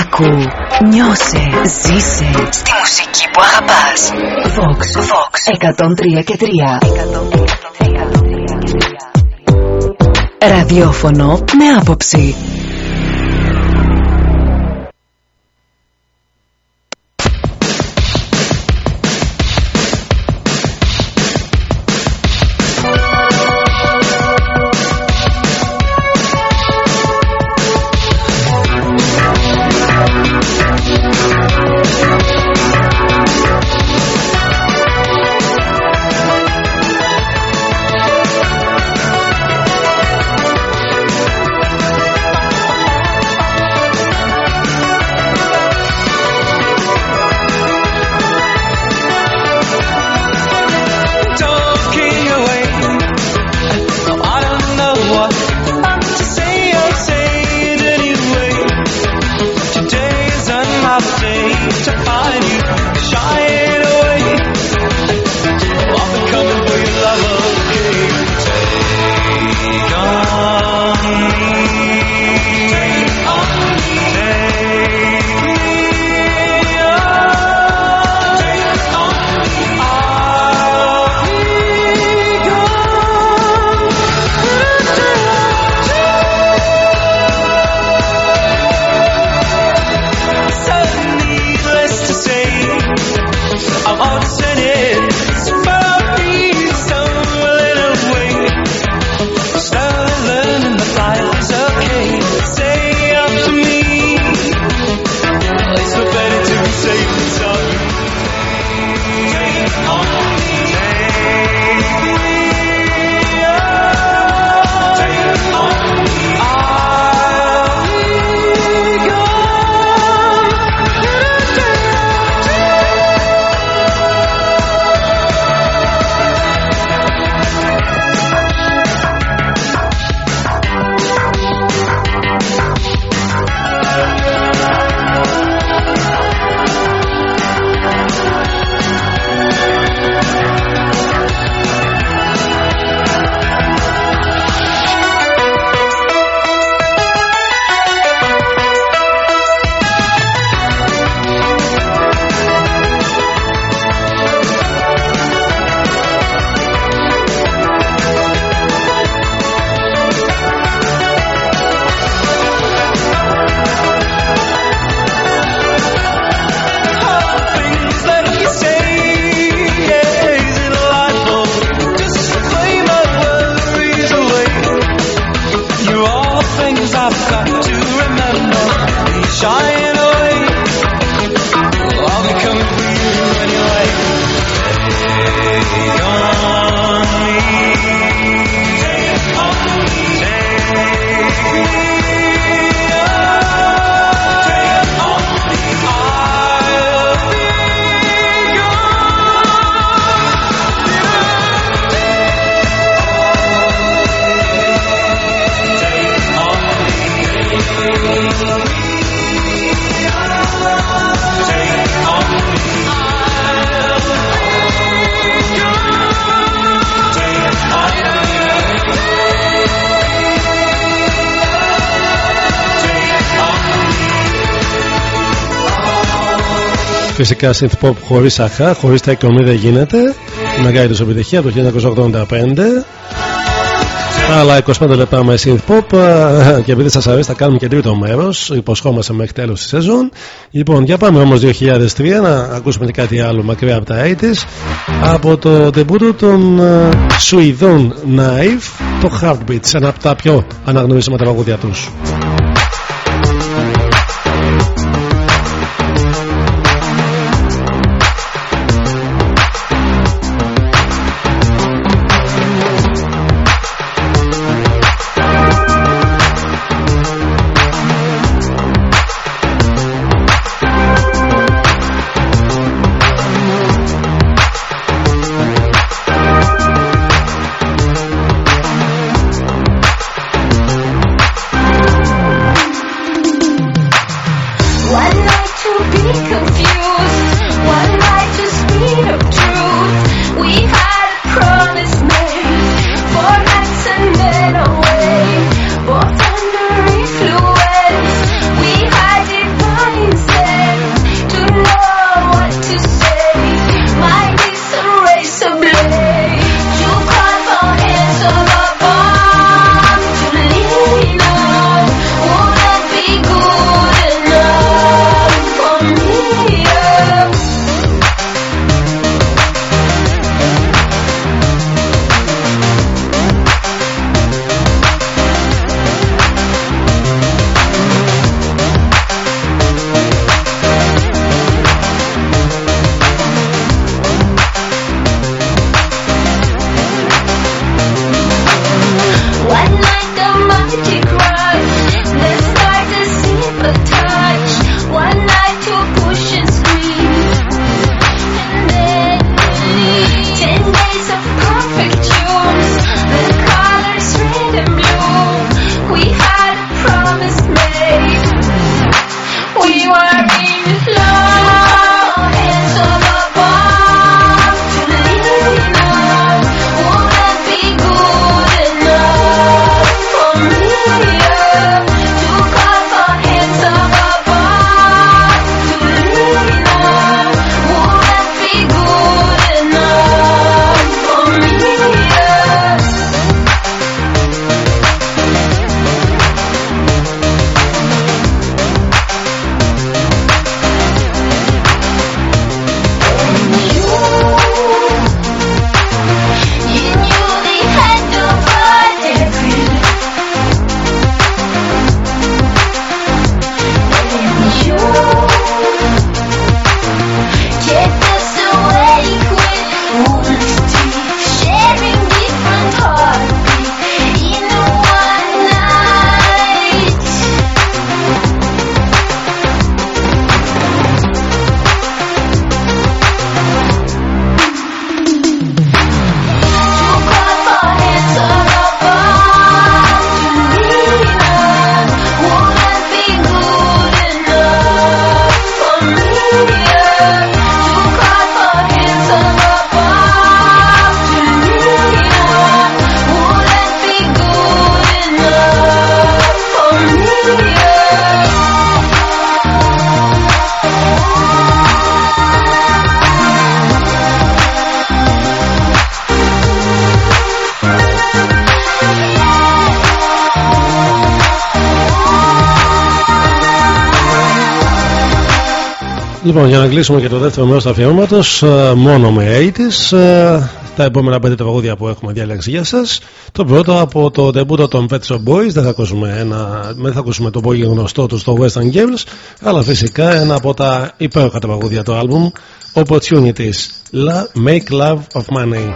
Άκου, νιώσε, ζήσε στη μουσική που αγαπάς. Vox, Vox, 103 και 3. Ραδιόφωνο με άποψη. Φυσικά synth pop χωρίς αχά, χωρίς τα εκκομή δεν γίνεται. Η μεγάλη τους επιτυχία το 1985. Άλλα 25 λεπτά με synth pop ε, και επειδή σας αρέσει θα κάνουμε και τρίτο μέρος υποσχόμαστε μέχρι τέλος της σεζόν λοιπόν για πάμε όμως 2003 να ακούσουμε και κάτι άλλο μακριά από τα 80's από το debut των ε, Σουηδών Knife το Heartbeats ένα από τα πιο αναγνωρίσιμα τραγούδια τους Λοιπόν, για να κλείσουμε και το δεύτερο μέρος του αφιερώματος, ε, μόνο με AIDS, ε, τα επόμενα πέντε τραγούδια που έχουμε διαλέξει για σας. Το πρώτο από το τεμπούτο των Pet Boys, δεν θα ακούσουμε, ένα, δεν θα ακούσουμε το πολύ γνωστό τους στο Western Gables, αλλά φυσικά ένα από τα υπέροχα τραγούδια του album, Opportunities. Make love of money.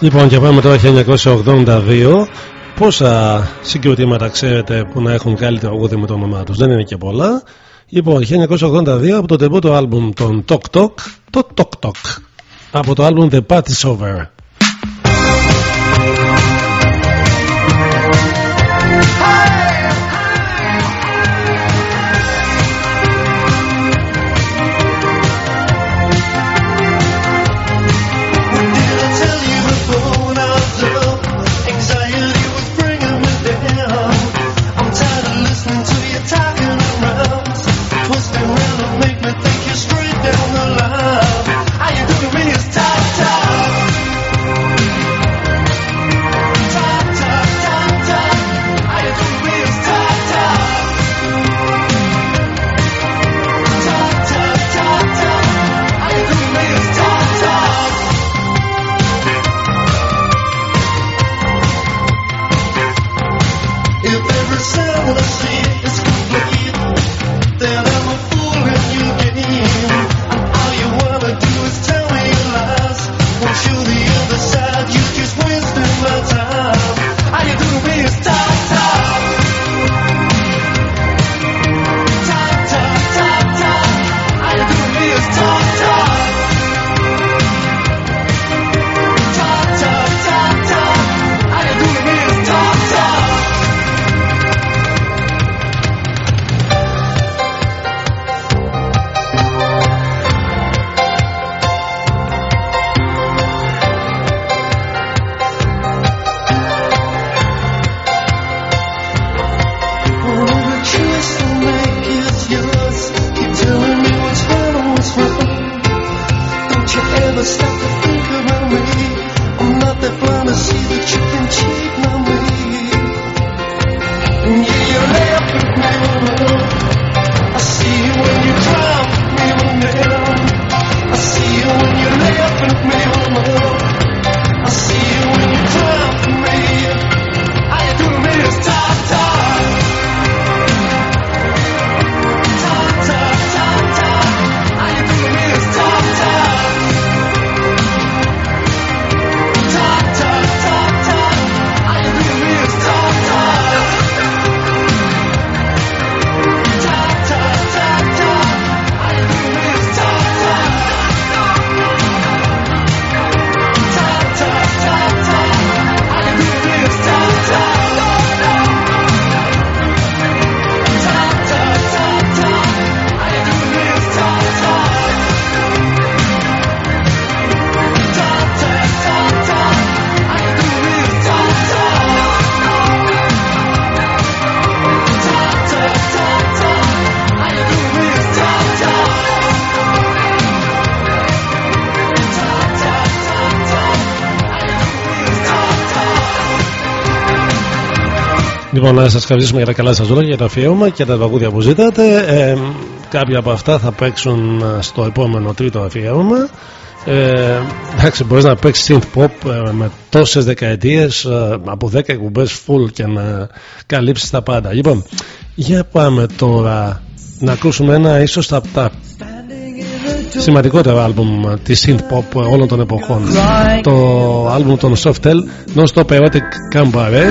Λοιπόν, και πάμε τώρα 1982. Πόσα συγκροτήματα ξέρετε που να έχουν κάνει με το όνομά τους; Δεν είναι και πολλά. Λοιπόν, 1982 από το τεμπούτο άλμπουμ των Tok Tok, το Tok Tok. Από το άλμπουμ The Party's Over. Λοιπόν, να σας ευχαριστήσουμε για τα καλά σας λόγια, για το αφιέρωμα και τα βαγούδια που ζητάτε. Κάποια από αυτά θα παίξουν ε, στο επόμενο τρίτο αφιέρωμα. Ε, εντάξει, μπορείς να παίξεις synth pop ε, με τόσες δεκαετίες ε, από 10 εκπομπές full και να καλύψεις τα πάντα. Λοιπόν, για πάμε τώρα να ακούσουμε ένα ίσως από τα σημαντικότερο άλμπουμ της synth pop όλων των εποχών. Το άλμπουμ των Softel Non-Stop Erotic Cabaret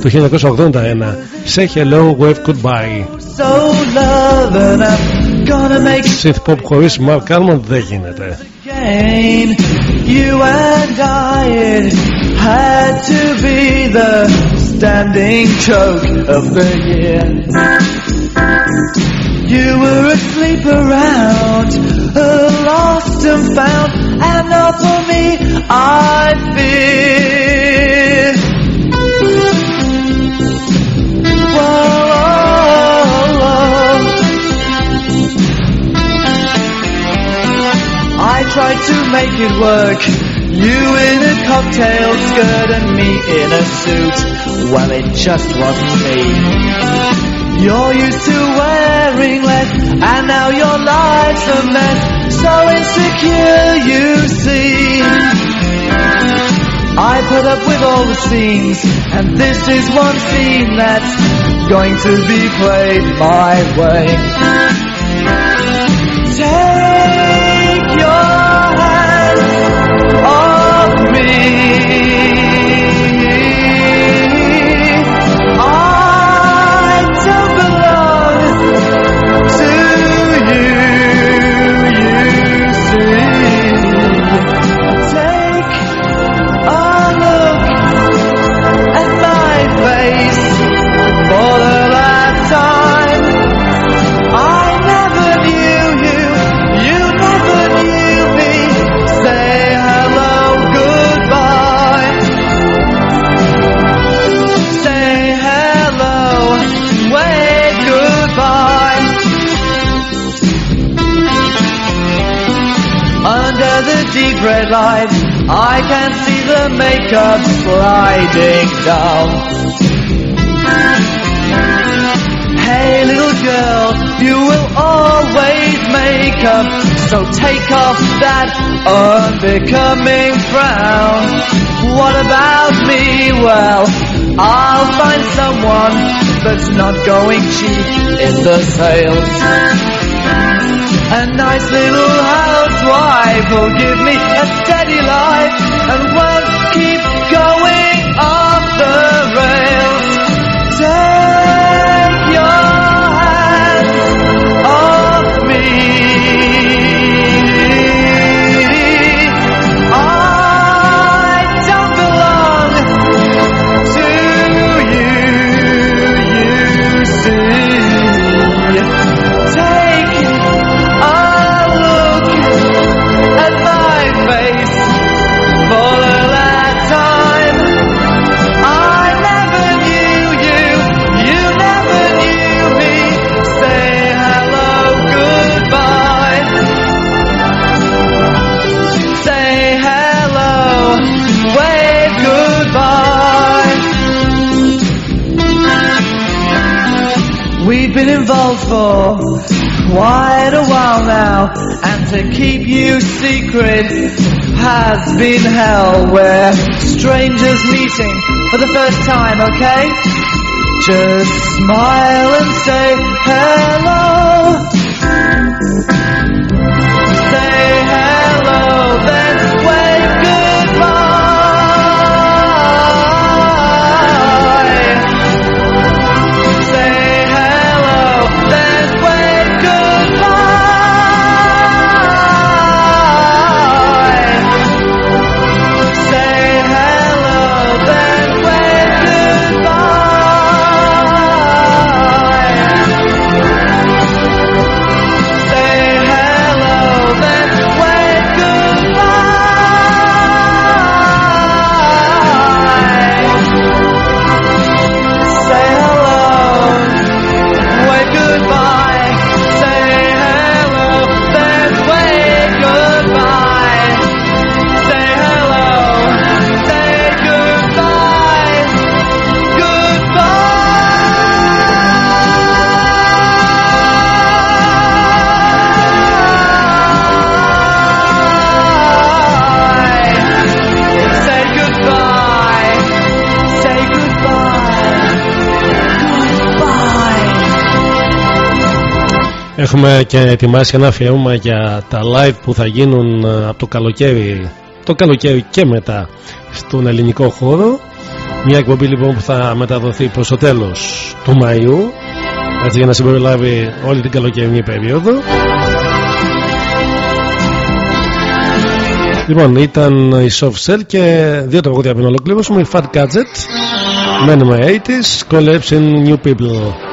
του 1981. Say hello, wave goodbye. So synth pop χωρί Mark Almond δεν γίνεται. You and I, it had to be the standing joke of the year. You were asleep around, lost and found, and now for me, I fear. I tried to make it work. You in a cocktail skirt and me in a suit. Well, it just wasn't me. You're used to wearing less, and now your life's a mess. So insecure, you see. I put up with all the scenes, and this is one scene that's going to be played my way. Red I can see the makeup sliding down. Hey little girl, you will always make up, so take off that unbecoming frown. What about me? Well, I'll find someone that's not going cheap in the sales. A nice little housewife will give me a steady life. And for quite a while now, and to keep you secret has been hell. We're strangers meeting for the first time, okay? Just smile and say hello. Έχουμε και ετοιμάσει ένα αφιέρωμα για τα live που θα γίνουν ε, από το καλοκαίρι, το καλοκαίρι και μετά στον ελληνικό χώρο. Μια εκπομπή λοιπόν που θα μεταδοθεί προς το τέλος του Μαΐου έτσι για να συμπεριλάβει όλη την καλοκαιρινή περίοδο. Λοιπόν, ήταν η Soft Cell και δύο τραγούδια από την ολοκλήρωση μου, η Fat Gadget, μένουμε 80s, Collapsing New People.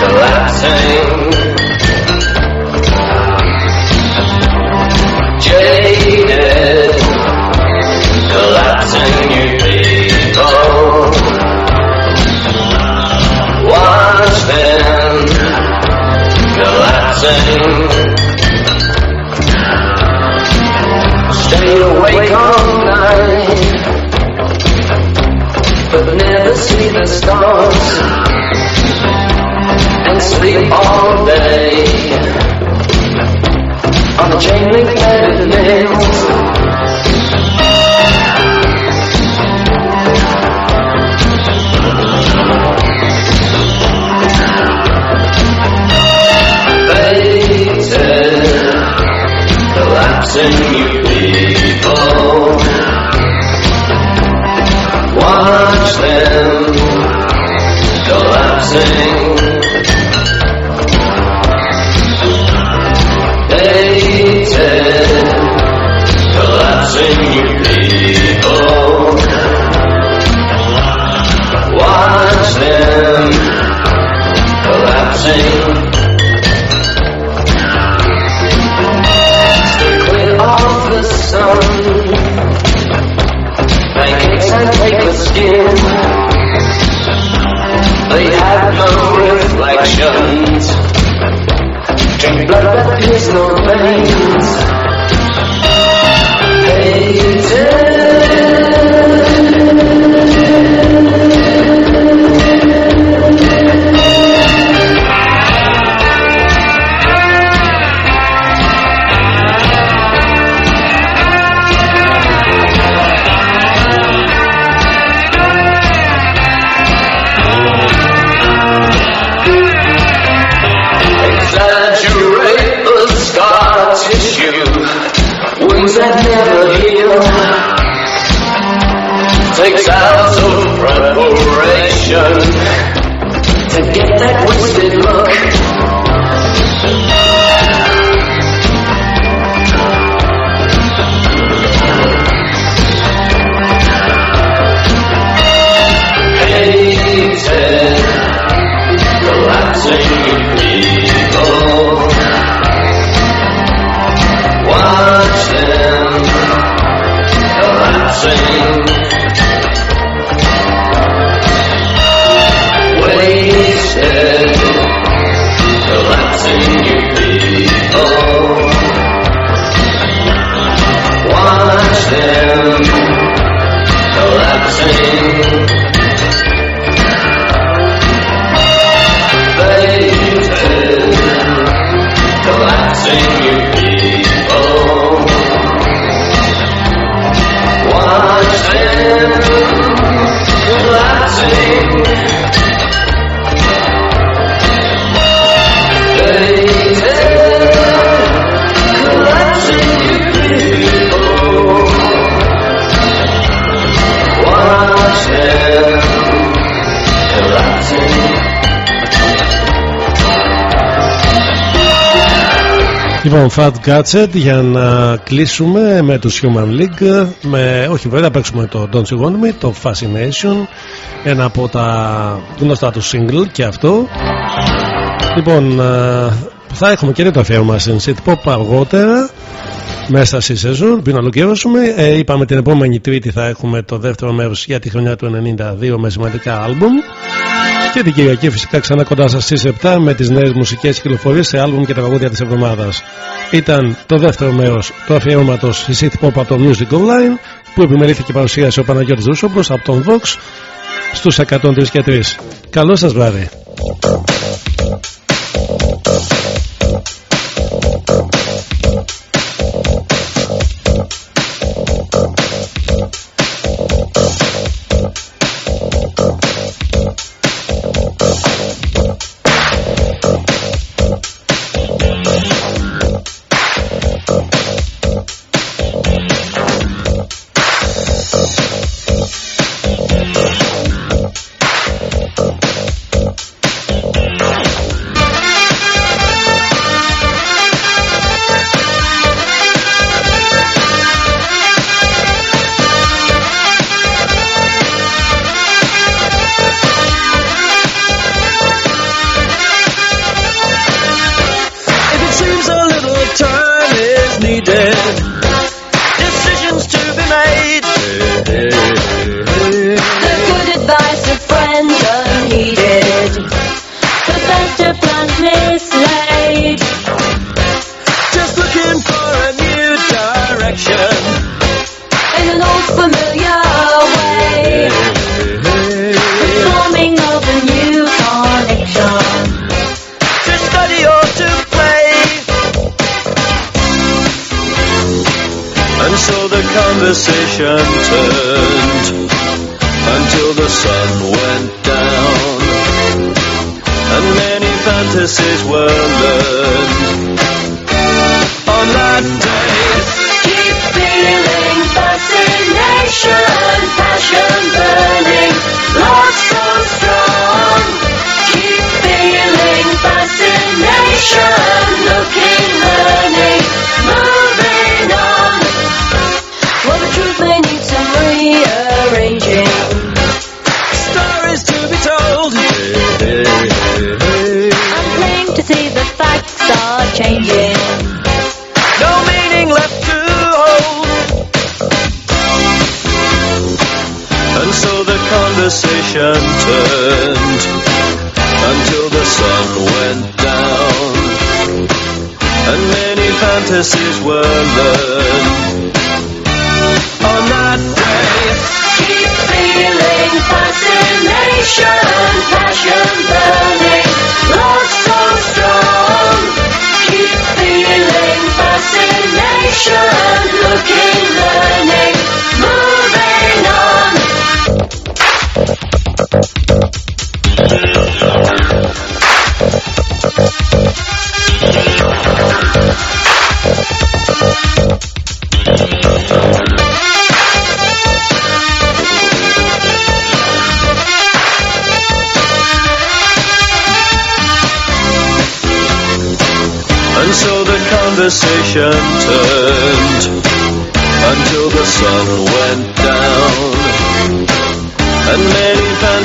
collapsing. Jaded, collapsing new people. Collapsing. See the stars and sleep all day on the chain link fence nails. Later, collapsing you. falling, collapsing. Blood, blood, tears, no veins. Λοιπόν, Fat Gadget για να κλείσουμε με τους Human League. Με, όχι βέβαια, θα παίξουμε το Don't You Want Me, το Fascination. Ένα από τα γνωστά τους single και αυτό. Λοιπόν, ε, θα έχουμε και το αφιέρωμα στην City Pop αργότερα. Μέσα στη σεζόν, πριν ολοκληρώσουμε. Ε, είπαμε την επόμενη Τρίτη θα έχουμε το δεύτερο μέρος για τη χρονιά του 92 με σημαντικά άλμπουμ. Και την Κυριακή φυσικά ξανά κοντά σας στις 7 με τις νέες μουσικές κυκλοφορίες σε άλμπουμ και τραγούδια της εβδομάδας. Ήταν το δεύτερο μέρος του αφιέρωματος στη City Pop από το Music Online που επιμελήθηκε και παρουσίασε ο Παναγιώτης Ρούσοπλος από τον Vox στους 103 και 3. Καλό σας βράδυ. conversation turned until the sun went down, and many fantasies were learned. fantasies were love.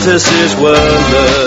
this is wonderland.